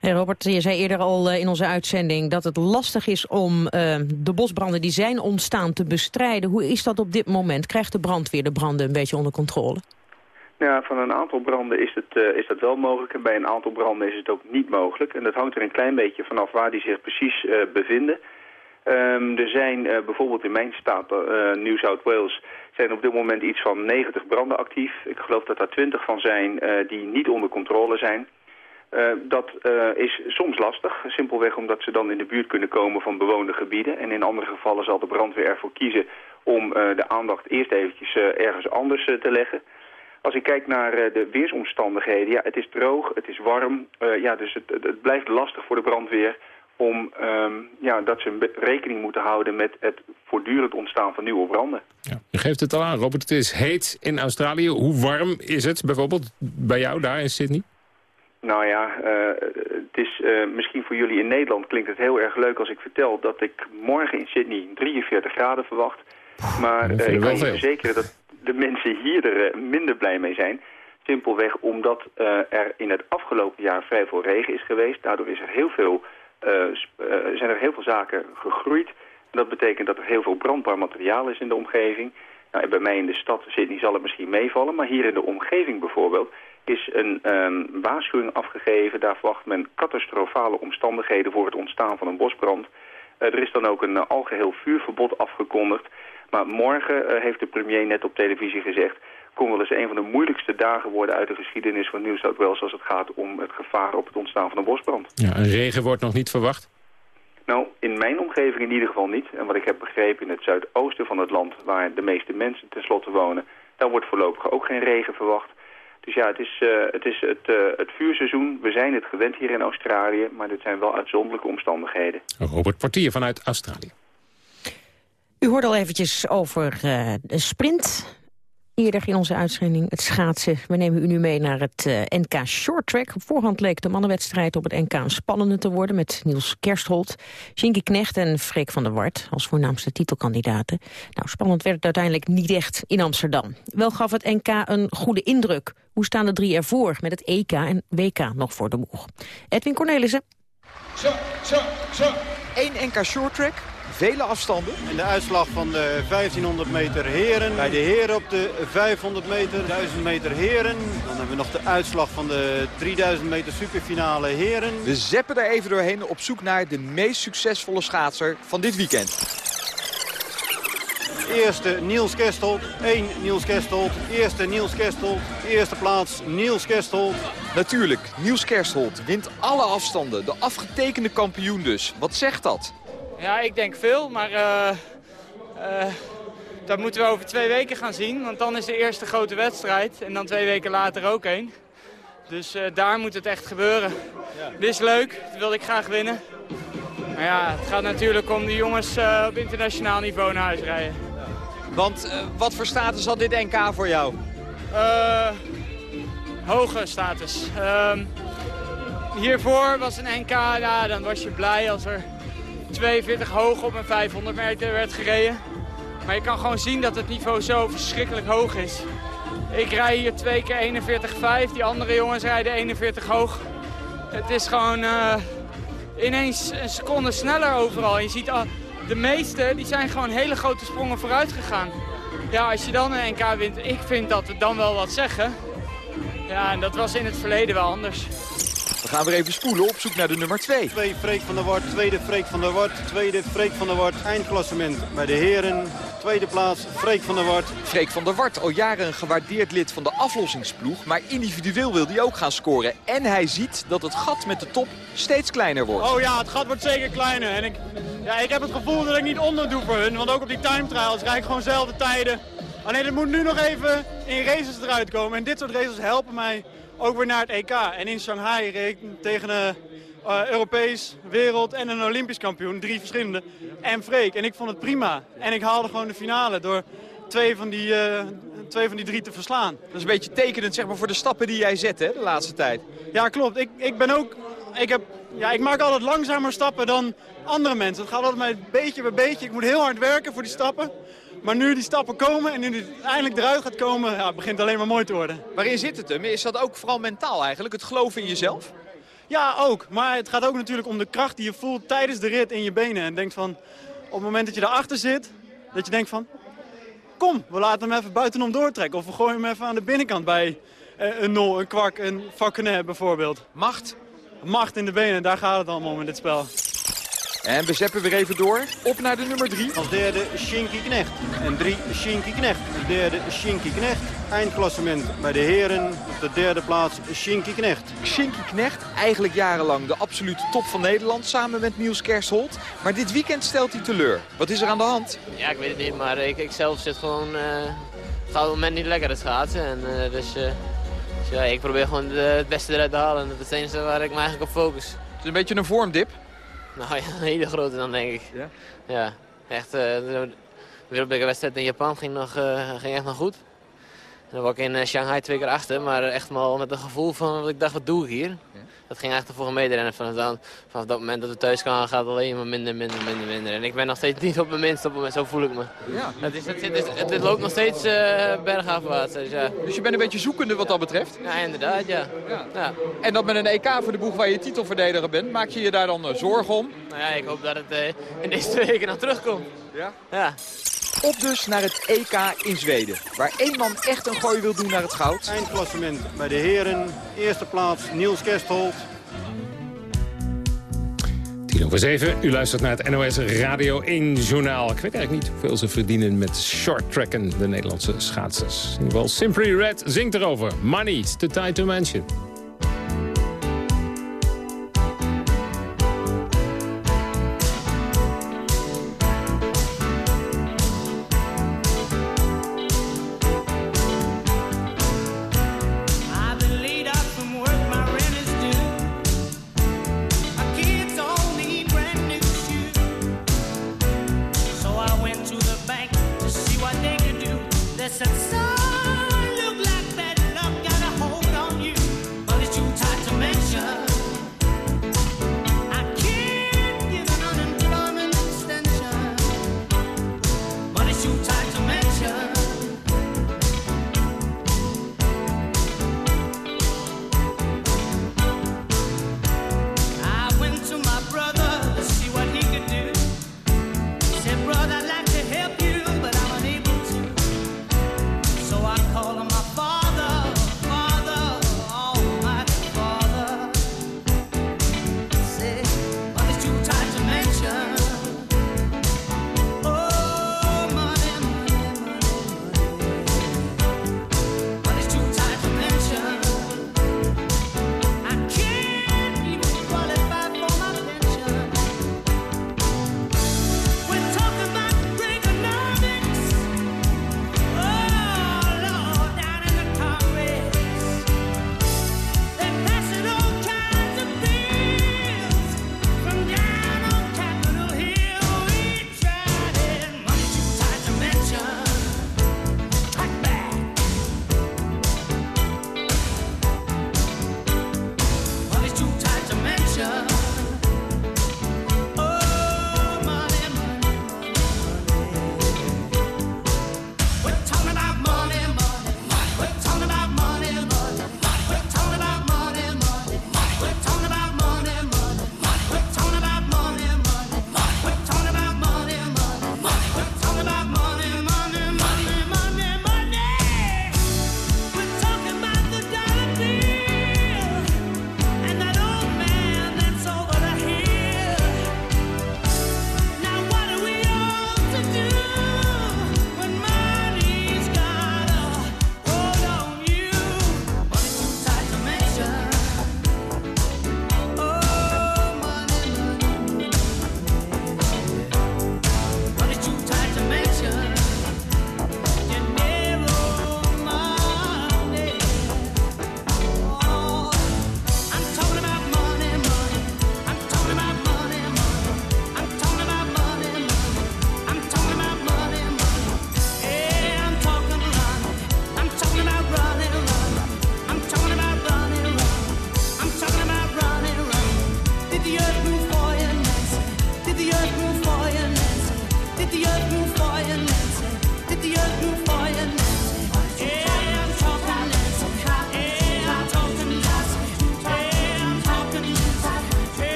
Hey Robert, je zei eerder al eh, in onze uitzending dat het lastig is om eh, de bosbranden die zijn ontstaan te bestrijden. Hoe is dat op dit moment? Krijgt de brandweer de branden een beetje onder controle? Ja, van een aantal branden is, het, is dat wel mogelijk en bij een aantal branden is het ook niet mogelijk. En dat hangt er een klein beetje vanaf waar die zich precies bevinden. Ehm, er zijn eh, bijvoorbeeld in mijn staat, eh, New South Wales, zijn op dit moment iets van 90 branden actief. Ik geloof dat daar 20 van zijn eh, die niet onder controle zijn. Eh, dat is soms lastig, simpelweg omdat ze dan in de buurt kunnen komen van bewoonde gebieden. En in andere gevallen zal de brandweer ervoor kiezen om de aandacht eerst eventjes ergens anders te leggen. Als ik kijk naar de weersomstandigheden, ja, het is droog, het is warm. ja, dus het, het blijft lastig voor de brandweer om ehm, ja, dat ze rekening moeten houden met het voortdurend ontstaan van nieuwe branden. Je geeft het al aan, Robert. Het is heet in Australië. Hoe warm is het bijvoorbeeld bij jou daar in Sydney? Nou ja, eh, het is eh, misschien voor jullie in Nederland klinkt het heel erg leuk als ik vertel dat ik morgen in Sydney 43 graden verwacht. Maar eh, ik kan je verzekeren dat de mensen hier er minder blij mee zijn. Simpelweg omdat er in het afgelopen jaar vrij veel regen is geweest. Daardoor is er heel veel, zijn er heel veel zaken gegroeid. Dat betekent dat er heel veel brandbaar materiaal is in de omgeving. Nou, en bij mij in de stad Sydney zal het misschien meevallen, maar hier in de omgeving bijvoorbeeld is een ehm, waarschuwing afgegeven. Daar verwacht men catastrofale omstandigheden voor het ontstaan van een bosbrand. Eh, er is dan ook een eh, algeheel vuurverbod afgekondigd. Maar morgen eh, heeft de premier net op televisie gezegd... kon wel eens een van de moeilijkste dagen worden uit de geschiedenis van New South Wales... als het gaat om het gevaar op het ontstaan van een bosbrand. Ja, een regen wordt nog niet verwacht. Nou, in mijn omgeving in ieder geval niet. En wat ik heb begrepen in het zuidoosten van het land... waar de meeste mensen tenslotte wonen... daar wordt voorlopig ook geen regen verwacht. Dus ja, het is, eh, het, is het, eh, het vuurseizoen. We zijn het gewend hier in Australië... maar dit zijn wel uitzonderlijke omstandigheden. Robert Portier vanuit Australië. U hoorde al eventjes over eh, de sprint. Eerder in onze uitzending het schaatsen. We nemen u nu mee naar het eh, NK Short Track. Op voorhand leek de mannenwedstrijd op het NK een spannende te worden... met Niels Kerstholt, Shinky Knecht en Freek van der Wart... als voornaamste titelkandidaten. Nou, spannend werd het uiteindelijk niet echt in Amsterdam. Wel gaf het NK een goede indruk. Hoe staan de drie ervoor met het EK en WK nog voor de boeg? Edwin Cornelissen. Zo, zo, zo. Eén NK short track, vele afstanden. En de uitslag van de 1500 meter heren. Bij de heren op de 500 meter, 1000 meter heren. Dan hebben we nog de uitslag van de 3000 meter superfinale heren. We zeppen er even doorheen op zoek naar de meest succesvolle schaatser van dit weekend. Eerste Niels Kerstelt, 1 Niels Kerstelt. Eerste Niels Kerstelt, eerste plaats Niels Kerstelt. Natuurlijk, Niels Kerstholt wint alle afstanden. De afgetekende kampioen dus. Wat zegt dat? Ja, ik denk veel, maar eh, eh, dat moeten we over twee weken gaan zien. Want dan is de eerste grote wedstrijd en dan twee weken later ook één. Dus eh, daar moet het echt gebeuren. Dit is leuk, dat wil ik graag winnen. Maar ja, het gaat natuurlijk om de jongens op internationaal niveau naar huis rijden. Want wat voor status had dit NK voor jou? Eh, hoge status. Ehm, hiervoor was een NK, ja, dan was je blij als er 42 hoog op een 500 meter werd gereden. Maar je kan gewoon zien dat het niveau zo verschrikkelijk hoog is. Ik rij hier twee keer 41,5, die andere jongens rijden 41 hoog. Het is gewoon eh, ineens een seconde sneller overal. Je ziet al, de meeste die zijn gewoon hele grote sprongen vooruit gegaan. Ja, als je dan een NK wint, ik vind dat we dan wel wat zeggen. Ja, en dat was in het verleden wel anders. We gaan weer even spoelen op zoek naar de nummer 2. Twee Freek van der Wart, tweede Freek van der Wart, tweede Freek van der Wart. Eindklassement bij de heren. Tweede plaats Freek van der Wart. Freek van der Wart, al jaren een gewaardeerd lid van de aflossingsploeg. Maar individueel wil hij ook gaan scoren. En hij ziet dat het gat met de top steeds kleiner wordt. Oh ja, het gat wordt zeker kleiner. En ik, ja, ik heb het gevoel dat ik niet onder doe voor hun. Want ook op die time trials rijd ik gewoon dezelfde tijden. Alleen het moet nu nog even in races eruit komen. En dit soort races helpen mij ook weer naar het EK. En in Shanghai tegen een eh, Europees, wereld en een Olympisch kampioen. Drie verschillende. En Freek. En ik vond het prima. En ik haalde gewoon de finale door twee van die, eh, twee van die drie te verslaan. Dat is een beetje tekenend zeg maar, voor de stappen die jij zet hè, de laatste tijd. Ja, klopt. Ik, ik ben ook... Ik, heb, ja, ik maak altijd langzamer stappen dan andere mensen. Het gaat altijd maar beetje bij beetje. Ik moet heel hard werken voor die stappen. Maar nu die stappen komen en nu die eindelijk eruit gaat komen, ja, het begint alleen maar mooi te worden. Waarin zit het hem? Is dat ook vooral mentaal eigenlijk? Het geloven in jezelf? Ja, ook. Maar het gaat ook natuurlijk om de kracht die je voelt tijdens de rit in je benen. En denkt van, op het moment dat je daarachter zit, dat je denkt van... Kom, we laten hem even buitenom doortrekken. Of we gooien hem even aan de binnenkant bij eh, een nol, een kwak, een vakkenet bijvoorbeeld. Macht? Macht in de benen, daar gaat het allemaal om in dit spel. En we zeppen weer even door. Op naar de nummer 3. Als derde Shinky Knecht. En drie Shinky Knecht. De derde Shinky Knecht. Eindklassement bij de heren. Op de derde plaats Shinky Knecht. Shinky Knecht, eigenlijk jarenlang de absolute top van Nederland... samen met Niels Kerstholt. Maar dit weekend stelt hij teleur. Wat is er aan de hand? Ja, ik weet het niet, maar ik, ik zelf zit gewoon... eh, het gaat op het moment niet lekker het schaatsen. En, eh, dus, eh, dus ja, ik probeer gewoon de- het beste eruit te halen. En dat is het enige waar ik me eigenlijk op focus. Het is een beetje een vormdip. Nou ja, een hele grote dan denk ik. Ja? Ja, echt. eh, de wereldbekerwedstrijd in Japan ging, nog, eh, ging echt nog goed. Dan was ik in eh, Shanghai twee keer achter, maar echt wel met een gevoel van, wat ik dacht, wat doe ik hier? Dat ging eigenlijk voor een meerennen. Vanaf, dan, vanaf dat moment dat we thuis kwamen gaat het alleen maar minder, minder, minder, minder. En ik ben nog steeds niet op mijn minst op het moment, zo voel ik me. Ja. Het, is, het, het, het, het loopt nog steeds uh, bergafwaarts. Dus, ja. Dus je bent een beetje zoekende wat dat betreft? Ja, inderdaad, ja. ja. En dat met een EK voor de boeg waar je titelverdediger bent, maak je je daar dan uh, zorgen om? Nou ja, ik hoop dat het uh, in deze twee weken nog terugkomt. Ja? Ja. Op dus naar het EK in Zweden. Waar één man echt een gooi wil doen naar het goud. Eindklassement bij de heren. Eerste plaats Niels Kerstholt. Tien over zeven. U luistert naar het NOS Radio 1 journaal. Ik weet eigenlijk niet hoeveel ze verdienen met shorttracken, de Nederlandse schaatsers. In ieder geval Simply Red zingt erover. Money's too tight to mention.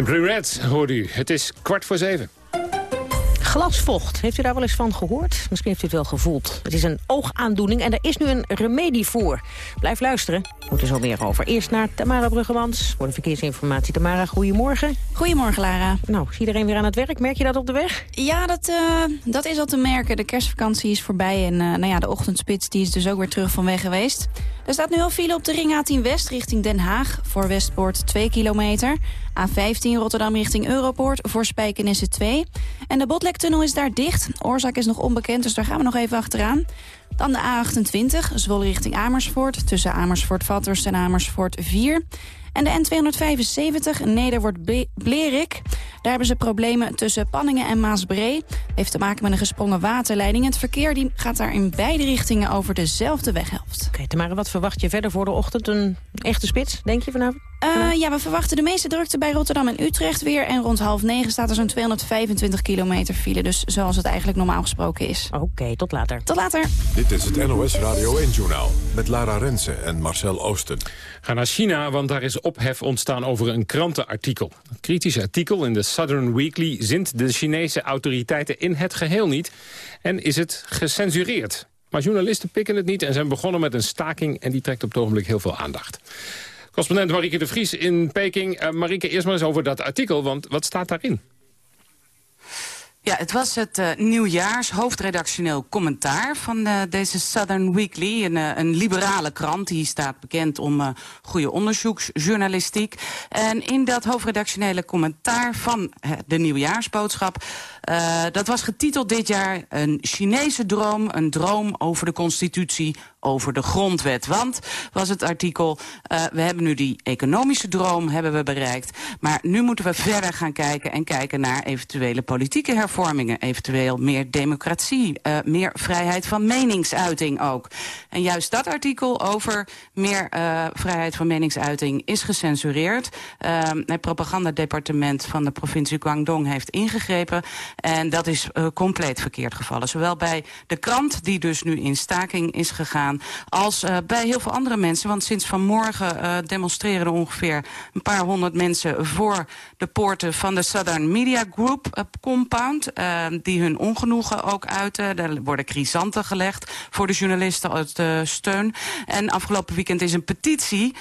Simply Red, hoort u. Het is kwart voor zeven. Glasvocht, heeft u daar wel eens van gehoord? Misschien heeft u het wel gevoeld. Het is een oogaandoening en er is nu een remedie voor. Blijf luisteren, moet er zo meer over. Eerst naar Tamara Bruggemans voor de verkeersinformatie. Tamara, goedemorgen. Goedemorgen, Lara. Nou, is iedereen weer aan het werk? Merk je dat op de weg? Ja, dat, eh, dat is al te merken. De kerstvakantie is voorbij en uh, nou ja, de ochtendspits die is dus ook weer terug van weg geweest. Er staat nu al file op de ring A10 West richting Den Haag. Voor Westpoort 2 kilometer. A15 Rotterdam richting Europoort. Voor Spijkenisse 2. En de Botlektunnel is daar dicht. Oorzaak is nog onbekend, dus daar gaan we nog even achteraan. Dan de A28, Zwolle richting Amersfoort. Tussen Amersfoort-Vatters en Amersfoort 4. En de N275, Nederwoord-Blerik. Daar hebben ze problemen tussen Panningen en Maasbree. Heeft te maken met een gesprongen waterleiding. Het verkeer die gaat daar in beide richtingen over dezelfde weghelft. Oké, okay, wat verwacht je verder voor de ochtend? Een echte spits, denk je vanavond? Uh, ja, we verwachten de meeste drukte bij Rotterdam en Utrecht weer. En rond half negen staat er zo'n 225 kilometer file. Dus zoals het eigenlijk normaal gesproken is. Oké, okay, tot later. Tot later. Dit is het NOS Radio 1-journaal met Lara Rensen en Marcel Oosten. Ga naar China, want daar is ophef ontstaan over een krantenartikel. Een kritisch artikel in de Southern Weekly zint de Chinese autoriteiten in het geheel niet. En is het gecensureerd. Maar journalisten pikken het niet en zijn begonnen met een staking... en die trekt op het ogenblik heel veel aandacht. Correspondent Marieke de Vries in Peking. Uh, Marieke, eerst maar eens over dat artikel, want wat staat daarin? Ja, het was het uh, nieuwjaars hoofdredactioneel commentaar van uh, deze Southern Weekly. Een, een, liberale krant, die staat bekend om goede onderzoeksjournalistiek. En in dat hoofdredactionele commentaar van de nieuwjaarsboodschap... dat was getiteld dit jaar een Chinese droom, een droom over de constitutie over de grondwet. Want, was het artikel, uh, we hebben nu die economische droom hebben we bereikt. Maar nu moeten we verder gaan kijken en kijken naar eventuele politieke hervormingen. Eventueel meer democratie, uh, meer vrijheid van meningsuiting ook. En juist dat artikel over meer uh, vrijheid van meningsuiting is gecensureerd. het propagandadepartement van de provincie Guangdong heeft ingegrepen. En dat is compleet verkeerd gevallen. Zowel bij de krant, die dus nu in staking is gegaan als uh, bij heel veel andere mensen. Want sinds vanmorgen uh, demonstreren er ongeveer een paar honderd mensen... voor de poorten van de Southern Media Group uh, compound. die hun ongenoegen ook uiten. Er worden crisanten gelegd voor de journalisten uit steun. En afgelopen weekend is een petitie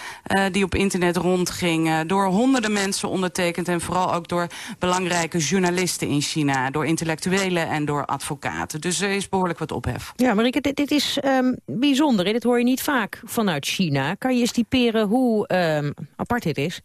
die op internet rondging... door honderden mensen ondertekend. En vooral ook door belangrijke journalisten in China. Door intellectuelen en door advocaten. Dus er is behoorlijk wat ophef. Ja, Marieke, dit, dit is bijzonder bijzonder. Dit hoor je niet vaak vanuit China. Kan je stiperen hoe um, apart dit is?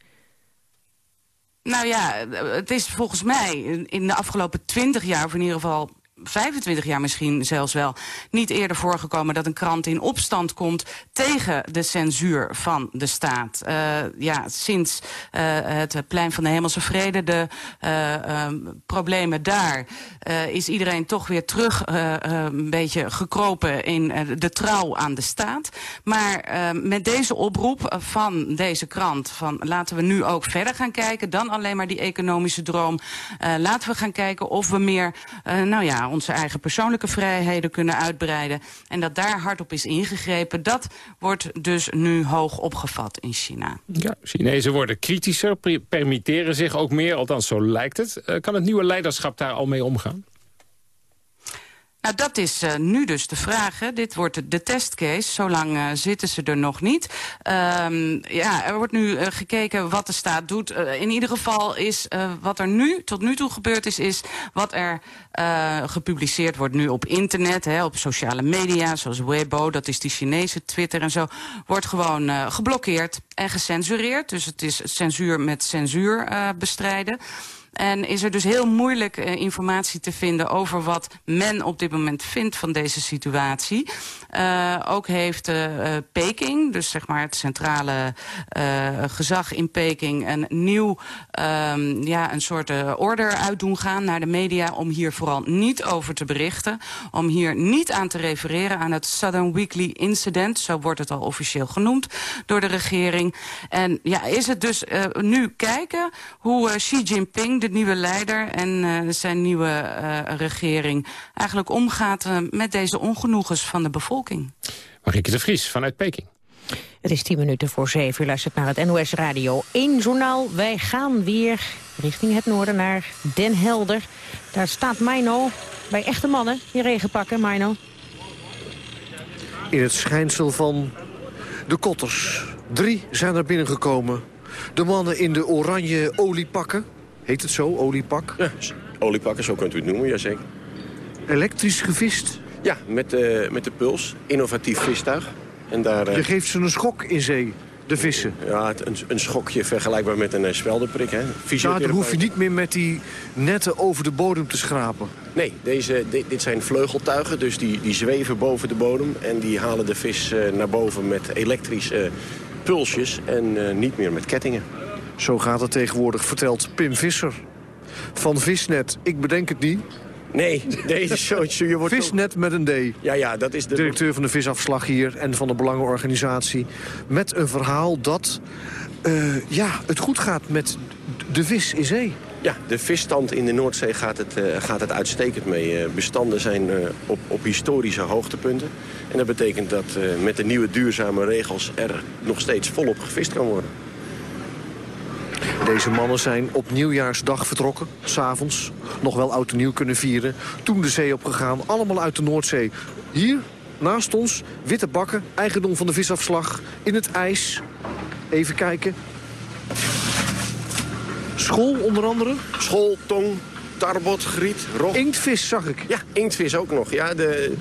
Nou ja, het is volgens mij in de afgelopen twintig jaar... of in ieder geval 25 jaar misschien zelfs wel niet eerder voorgekomen... dat een krant in opstand komt tegen de censuur van de staat. Uh, ja, sinds uh, het plein van de Hemelse Vrede, de uh, um, problemen daar... is iedereen toch weer terug een beetje gekropen in de trouw aan de staat. Maar met deze oproep van deze krant... van laten we nu ook verder gaan kijken dan alleen maar die economische droom. laten we gaan kijken of we meer, nou ja onze eigen persoonlijke vrijheden kunnen uitbreiden. En dat daar hard op is ingegrepen, dat wordt dus nu hoog opgevat in China. Ja, Chinezen worden kritischer, permitteren zich ook meer, althans zo lijkt het. Uh, kan het nieuwe leiderschap daar al mee omgaan? Nou, dat is uh, nu dus de vraag. Hè. Dit wordt de testcase. Zolang uh, zitten ze er nog niet. Um, ja, er wordt nu uh, gekeken wat de staat doet. in ieder geval is wat er nu tot nu toe gebeurd is... is wat er gepubliceerd wordt nu op internet, hè, op sociale media... zoals Weibo, dat is die Chinese Twitter en zo... wordt gewoon geblokkeerd en gecensureerd. Dus het is censuur met censuur bestrijden. En is er dus heel moeilijk uh, informatie te vinden over wat men op dit moment vindt van deze situatie. Uh, ook heeft uh, Peking, dus zeg maar het centrale gezag in Peking, een nieuw, um, ja, een soort order uit doen gaan naar de media om hier vooral niet over te berichten. Om hier niet aan te refereren aan het Southern Weekly Incident, zo wordt het al officieel genoemd door de regering. En ja, is het dus nu kijken hoe Xi Jinping de nieuwe leider en uh, zijn nieuwe uh, regering eigenlijk omgaat uh, met deze ongenoegens van de bevolking. Marieke de Vries vanuit Peking. Het is 10 minuten voor 7. U luistert naar het NOS Radio 1 journaal. Wij gaan weer richting het noorden naar Den Helder. Daar staat Mino bij echte mannen in regenpakken. Mino. In het schijnsel van de kotters. Drie zijn er binnengekomen. De mannen in de oranje oliepakken. Heet het zo, oliepak? Ja, oliepakken, zo kunt u het noemen, jazeker. Elektrisch gevist? Ja, met, de met de Puls. Innovatief vistuig. En daar, eh, Je geeft ze een schok in zee, de vissen. Ja, een, een schokje vergelijkbaar met een eh, speldenprik. Hè. Ja, dan hoef je niet meer met die netten over de bodem te schrapen. Nee, deze, dit, dit zijn vleugeltuigen, dus die, die zweven boven de bodem... en die halen de vis eh, naar boven met elektrische pulsjes en eh, niet meer met kettingen. Zo gaat het tegenwoordig, vertelt Pim Visser. Van Visnet, ik bedenk het niet. Nee, deze zo- je wordt Visnet met een D. Ja, ja, dat is de... Directeur van de visafslag hier en van de belangenorganisatie. Met een verhaal dat eh, ja, het goed gaat met de vis in zee. Ja, de visstand in de Noordzee gaat het, eh, gaat het uitstekend mee. Eh, bestanden zijn op, op historische hoogtepunten. En dat betekent dat met de nieuwe duurzame regels er nog steeds volop gevist kan worden. Deze mannen zijn op nieuwjaarsdag vertrokken, s'avonds. Nog wel oud en nieuw kunnen vieren. Toen de zee opgegaan, allemaal uit de Noordzee. Hier, naast ons, witte bakken, eigendom van de visafslag, in het ijs. Even kijken. School onder andere? School, tong, tarbot, griet, rog. Inktvis zag ik. Ja, inktvis ook nog. Ja, de,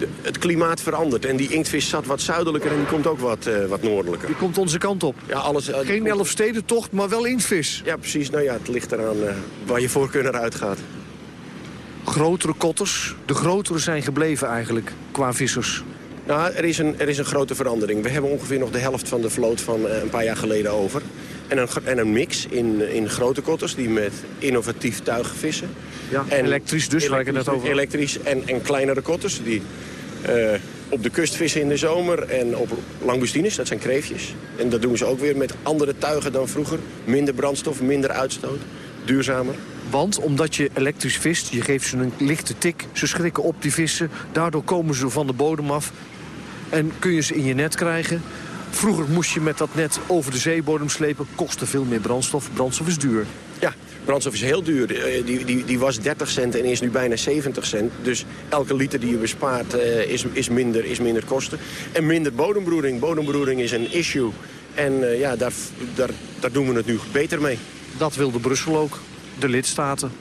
de- het klimaat verandert en die inktvis zat wat zuidelijker en die komt ook wat, eh, wat noordelijker. Die komt onze kant op. Ja, alles, eh, Geen komt- elfstedentocht, maar wel inktvis. Ja, precies. Nou ja, het ligt eraan eh, waar je voorkeur naar uitgaat. Grotere kotters. De grotere zijn gebleven eigenlijk, qua vissers. Nou, er is, een, er is een grote verandering. We hebben ongeveer nog de helft van de vloot van een paar jaar geleden over. En een, en een mix in, in grote kotters die met innovatief tuig vissen. Ja, elektrisch dus, waar ik het net over. Elektrisch en, en kleinere kotters die eh, op de kust vissen in de zomer. En op langoustines, dat zijn kreefjes. En dat doen ze ook weer met andere tuigen dan vroeger. Minder brandstof, minder uitstoot, duurzamer. Want omdat je elektrisch vist, je geeft ze een lichte tik. Ze schrikken op die vissen. Daardoor komen ze van de bodem af. En kun je ze in je net krijgen. Vroeger moest je met dat net over de zeebodem slepen. Kostte veel meer brandstof. Brandstof is duur. Ja, brandstof is heel duur. Eh, Die, die, die was 30 cent en is nu bijna 70 cent. Dus elke liter die je bespaart eh, is, is, minder, is minder kosten. En minder bodembroeding. Bodembroeding is een issue. En eh, ja, daar, daar, daar doen we het nu beter mee. Dat wilde Brussel ook. De lidstaten.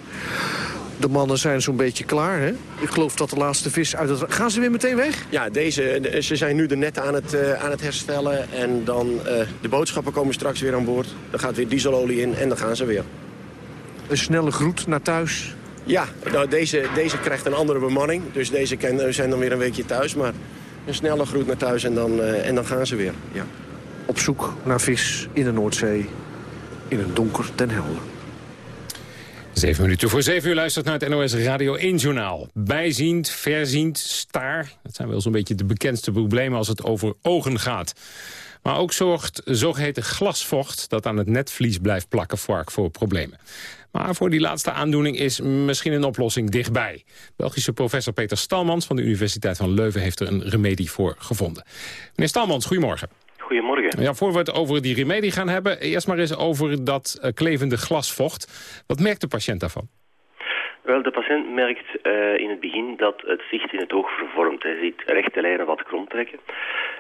De mannen zijn zo'n beetje klaar, hè? Ik geloof dat de laatste vis uit het... Gaan ze weer meteen weg? Ja, deze, de- ze zijn nu de netten aan het, aan het herstellen. En dan eh, de boodschappen komen straks weer aan boord. Dan gaat weer dieselolie in en dan gaan ze weer. Een snelle groet naar thuis. Ja, nou, deze, deze krijgt een andere bemanning. Dus deze ken- zijn dan weer een weekje thuis. Maar een snelle groet naar thuis en dan, eh, en dan gaan ze weer. Ja. Op zoek naar vis in de Noordzee. In een donker Den Helder. Zeven minuten voor zeven uur luistert naar het NOS Radio 1-journaal. Bijziend, verziend, staar. Dat zijn wel zo'n beetje de bekendste problemen als het over ogen gaat. Maar ook zorgt zogeheten glasvocht dat aan het netvlies blijft plakken vaak voor problemen. Maar voor die laatste aandoening is misschien een oplossing dichtbij. Belgische professor Peter Stalmans van de Universiteit van Leuven heeft er een remedie voor gevonden. Meneer Stalmans, goedemorgen. Goedemorgen. Ja, voor we het over die remedie gaan hebben, eerst maar eens over dat eh, klevende glasvocht. Wat merkt de patiënt daarvan? Wel, de patiënt merkt eh, in het begin dat het zicht in het oog vervormt. Hij ziet rechte lijnen wat krom trekken.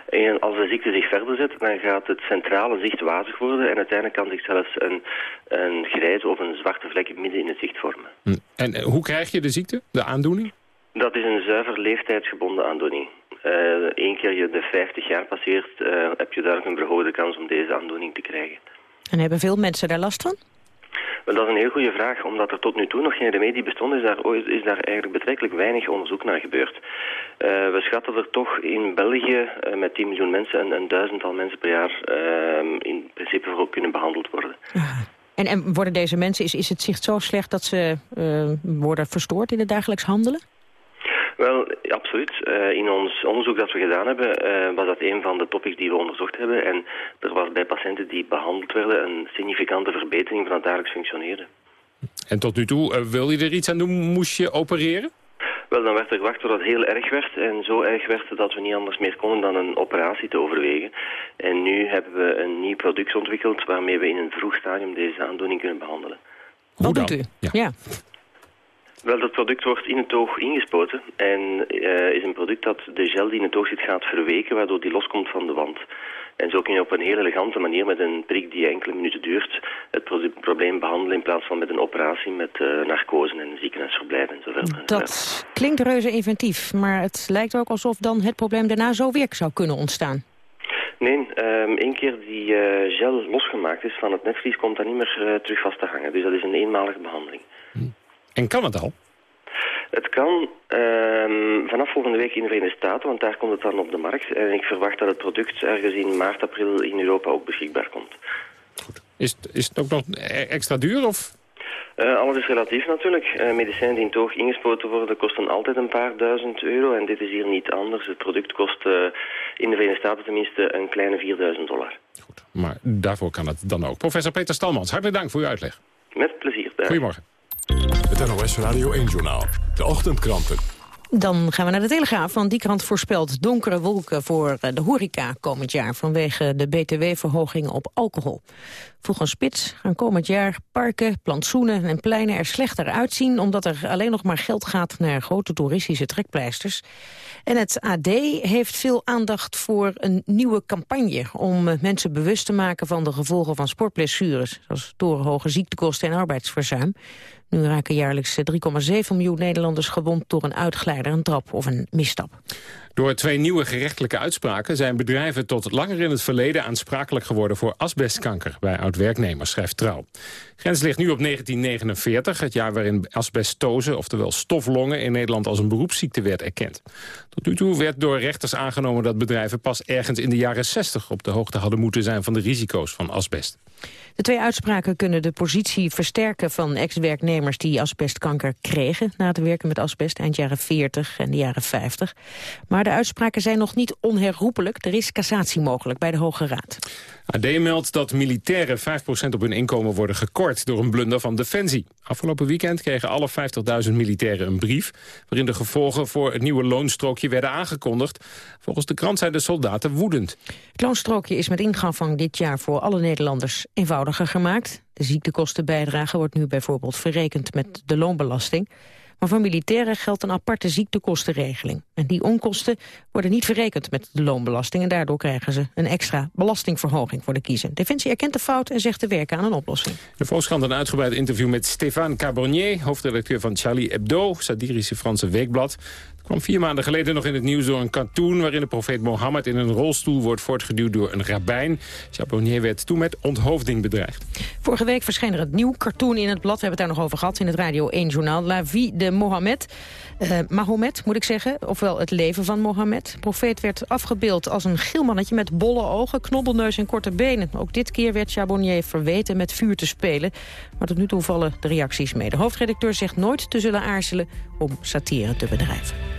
En als de ziekte zich verder zet, dan gaat het centrale zicht wazig worden. En uiteindelijk kan zich zelfs een, een grijze of een zwarte vlek midden in het zicht vormen. Hm. En eh, hoe krijg je de ziekte, de aandoening? Dat is een zuiver leeftijdsgebonden aandoening. Eén keer je de 50 jaar passeert, eh, heb je duidelijk een verhoogde kans om deze aandoening te krijgen. En hebben veel mensen daar last van? Wel, dat is een heel goede vraag, omdat er tot nu toe nog geen remedie bestond, is daar, is daar eigenlijk betrekkelijk weinig onderzoek naar gebeurd. Eh, we schatten er toch in België eh, met 10 miljoen mensen een, een duizendtal mensen per jaar eh, in principe voor kunnen behandeld worden. En, en worden deze mensen, is, is het zicht zo slecht dat ze eh, worden verstoord in het dagelijks handelen? Wel, absoluut. Eh, in ons onderzoek dat we gedaan hebben, eh, was dat een van de topics die we onderzocht hebben. En er was bij patiënten die behandeld werden een significante verbetering van het dagelijks functioneren. En tot nu toe, eh, wil je er iets aan doen, moest je opereren? Wel, dan werd er gewacht tot het heel erg werd. En zo erg werd dat we niet anders meer konden dan een operatie te overwegen. En nu hebben we een nieuw product ontwikkeld waarmee we in een vroeg stadium deze aandoening kunnen behandelen. Wat doet u? Ja. Wel, dat product wordt in het oog ingespoten en eh, is een product dat de gel die in het oog zit gaat verweken, waardoor die loskomt van de wand. En zo kun je op een heel elegante manier met een prik die enkele minuten duurt het pro- probleem behandelen in plaats van met een operatie met narcose en ziekenhuisverblijf en zo verder. Dat klinkt reuze inventief, maar het lijkt ook alsof dan het probleem daarna zo weer zou kunnen ontstaan. Nee, ehm één keer die eh, gel losgemaakt is van het netvlies komt dat niet meer terug vast te hangen. Dus dat is een eenmalige behandeling. En kan het al? Het kan ehm, vanaf volgende week in de Verenigde Staten, want daar komt het dan op de markt. En ik verwacht dat het product ergens in maart, april in Europa ook beschikbaar komt. Is, het- is het ook nog e- extra duur? Of? Eh, alles is relatief natuurlijk. Eh, medicijnen die in het oog ingespoten worden kosten altijd een paar duizend euro. En dit is hier niet anders. Het product kost eh, in de Verenigde Staten tenminste een kleine 4000 dollar. Maar daarvoor kan het dan ook. Professor Peter Stalmans, hartelijk dank voor uw uitleg. Met plezier. Dag. Goedemorgen. Het NOS Radio 1-journaal. De ochtendkranten. Dan gaan we naar de Telegraaf, want die krant voorspelt donkere wolken voor eh, de horeca komend jaar vanwege de btw-verhoging op alcohol. Volgens Spits gaan komend jaar parken, plantsoenen en pleinen er slechter uitzien omdat er alleen nog maar geld gaat naar grote toeristische trekpleisters. En het AD heeft veel aandacht voor een nieuwe campagne om eh, mensen bewust te maken van de gevolgen van sportblessures, zoals torenhoge ziektekosten en arbeidsverzuim. Nu raken jaarlijks eh, 3,7 miljoen Nederlanders gewond door een uitglijder, een trap of een misstap. Door twee nieuwe gerechtelijke uitspraken zijn bedrijven tot langer in het verleden aansprakelijk geworden voor asbestkanker bij oud-werknemers, schrijft Trouw. Grens ligt nu op 1949, het jaar waarin asbestose, oftewel stoflongen, in Nederland als een beroepsziekte werd erkend. Tot nu toe werd door rechters aangenomen dat bedrijven pas ergens in de jaren 60 op de hoogte hadden moeten zijn van de risico's van asbest. De twee uitspraken kunnen de positie versterken van ex-werknemers die asbestkanker kregen na het werken met asbest eind jaren 40 en de jaren 50. Maar de uitspraken zijn nog niet onherroepelijk. Er is cassatie mogelijk bij de Hoge Raad. AD meldt dat militairen 5% op hun inkomen worden gekort door een blunder van Defensie. Afgelopen weekend kregen alle 50.000 militairen een brief... waarin de gevolgen voor het nieuwe loonstrookje werden aangekondigd. Volgens de krant zijn de soldaten woedend. Het loonstrookje is met ingang van dit jaar voor alle Nederlanders eenvoudiger gemaakt. De ziektekostenbijdrage wordt nu bijvoorbeeld verrekend met de loonbelasting. Maar voor militairen geldt een aparte ziektekostenregeling. En die onkosten worden niet verrekend met de loonbelasting... en daardoor krijgen ze een extra belastingverhoging voor de kiezer. Defensie erkent de fout en zegt te werken aan een oplossing. De Volkskrant een uitgebreid interview met Stéphane Carbonnier... hoofdredacteur van Charlie Hebdo, satirische Franse weekblad. Het kwam vier maanden geleden nog in het nieuws door een cartoon... waarin de profeet Mohammed in een rolstoel wordt voortgeduwd door een rabbijn. Carbonnier werd toen met onthoofding bedreigd. Vorige week verscheen er een nieuw cartoon in het blad. We hebben het daar nog over gehad in het Radio 1-journaal. La vie de Mohammed. Eh, Mahomet, moet ik zeggen. Ofwel het leven van Mohammed. De profeet werd afgebeeld als een gilmannetje met bolle ogen, knobbelneus en korte benen. Ook dit keer werd Charbonnier verweten met vuur te spelen. Maar tot nu toe vallen de reacties mee. De hoofdredacteur zegt nooit te zullen aarzelen om satire te bedrijven.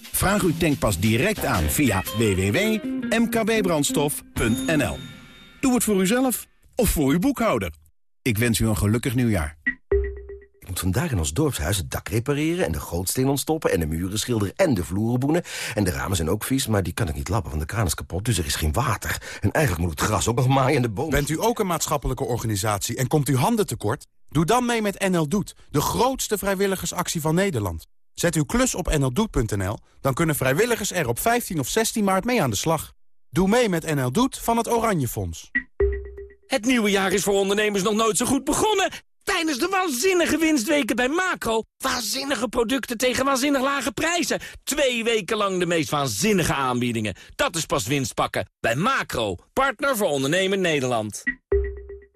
Vraag uw tankpas direct aan via www.mkbbrandstof.nl. Doe het voor uzelf of voor uw boekhouder. Ik wens u een gelukkig nieuwjaar. Ik moet vandaag in ons dorpshuis het dak repareren... en de gootsteen ontstoppen en de muren schilderen en de vloeren boenen. En de ramen zijn ook vies, maar die kan ik niet lappen, want de kraan is kapot. Dus er is geen water. En eigenlijk moet het gras ook nog maaien en de bomen... Bent u ook een maatschappelijke organisatie en komt u handen tekort? Doe dan mee met NL Doet, de grootste vrijwilligersactie van Nederland. Zet uw klus op nldoet.nl, dan kunnen vrijwilligers er op 15 of 16 maart mee aan de slag. Doe mee met NL Doet van het Oranje Fonds. Het nieuwe jaar is voor ondernemers nog nooit zo goed begonnen. Tijdens de waanzinnige winstweken bij Macro. Waanzinnige producten tegen waanzinnig lage prijzen. Twee weken lang de meest waanzinnige aanbiedingen. Dat is pas winst pakken bij Macro, partner voor ondernemen Nederland.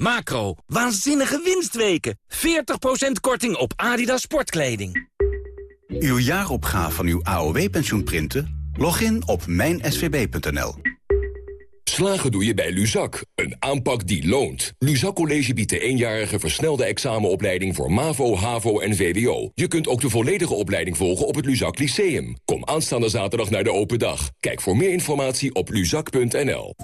Macro, waanzinnige winstweken. 40% korting op Adidas sportkleding. Uw jaaropgave van uw AOW-pensioen printen? Log in op mijnsvb.nl. Slagen doe je bij Luzak, een aanpak die loont. Luzak College biedt de eenjarige versnelde examenopleiding voor MAVO, HAVO en VWO. Je kunt ook de volledige opleiding volgen op het Luzak Lyceum. Kom aanstaande zaterdag naar de open dag. Kijk voor meer informatie op luzak.nl.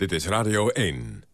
Dit is Radio 1.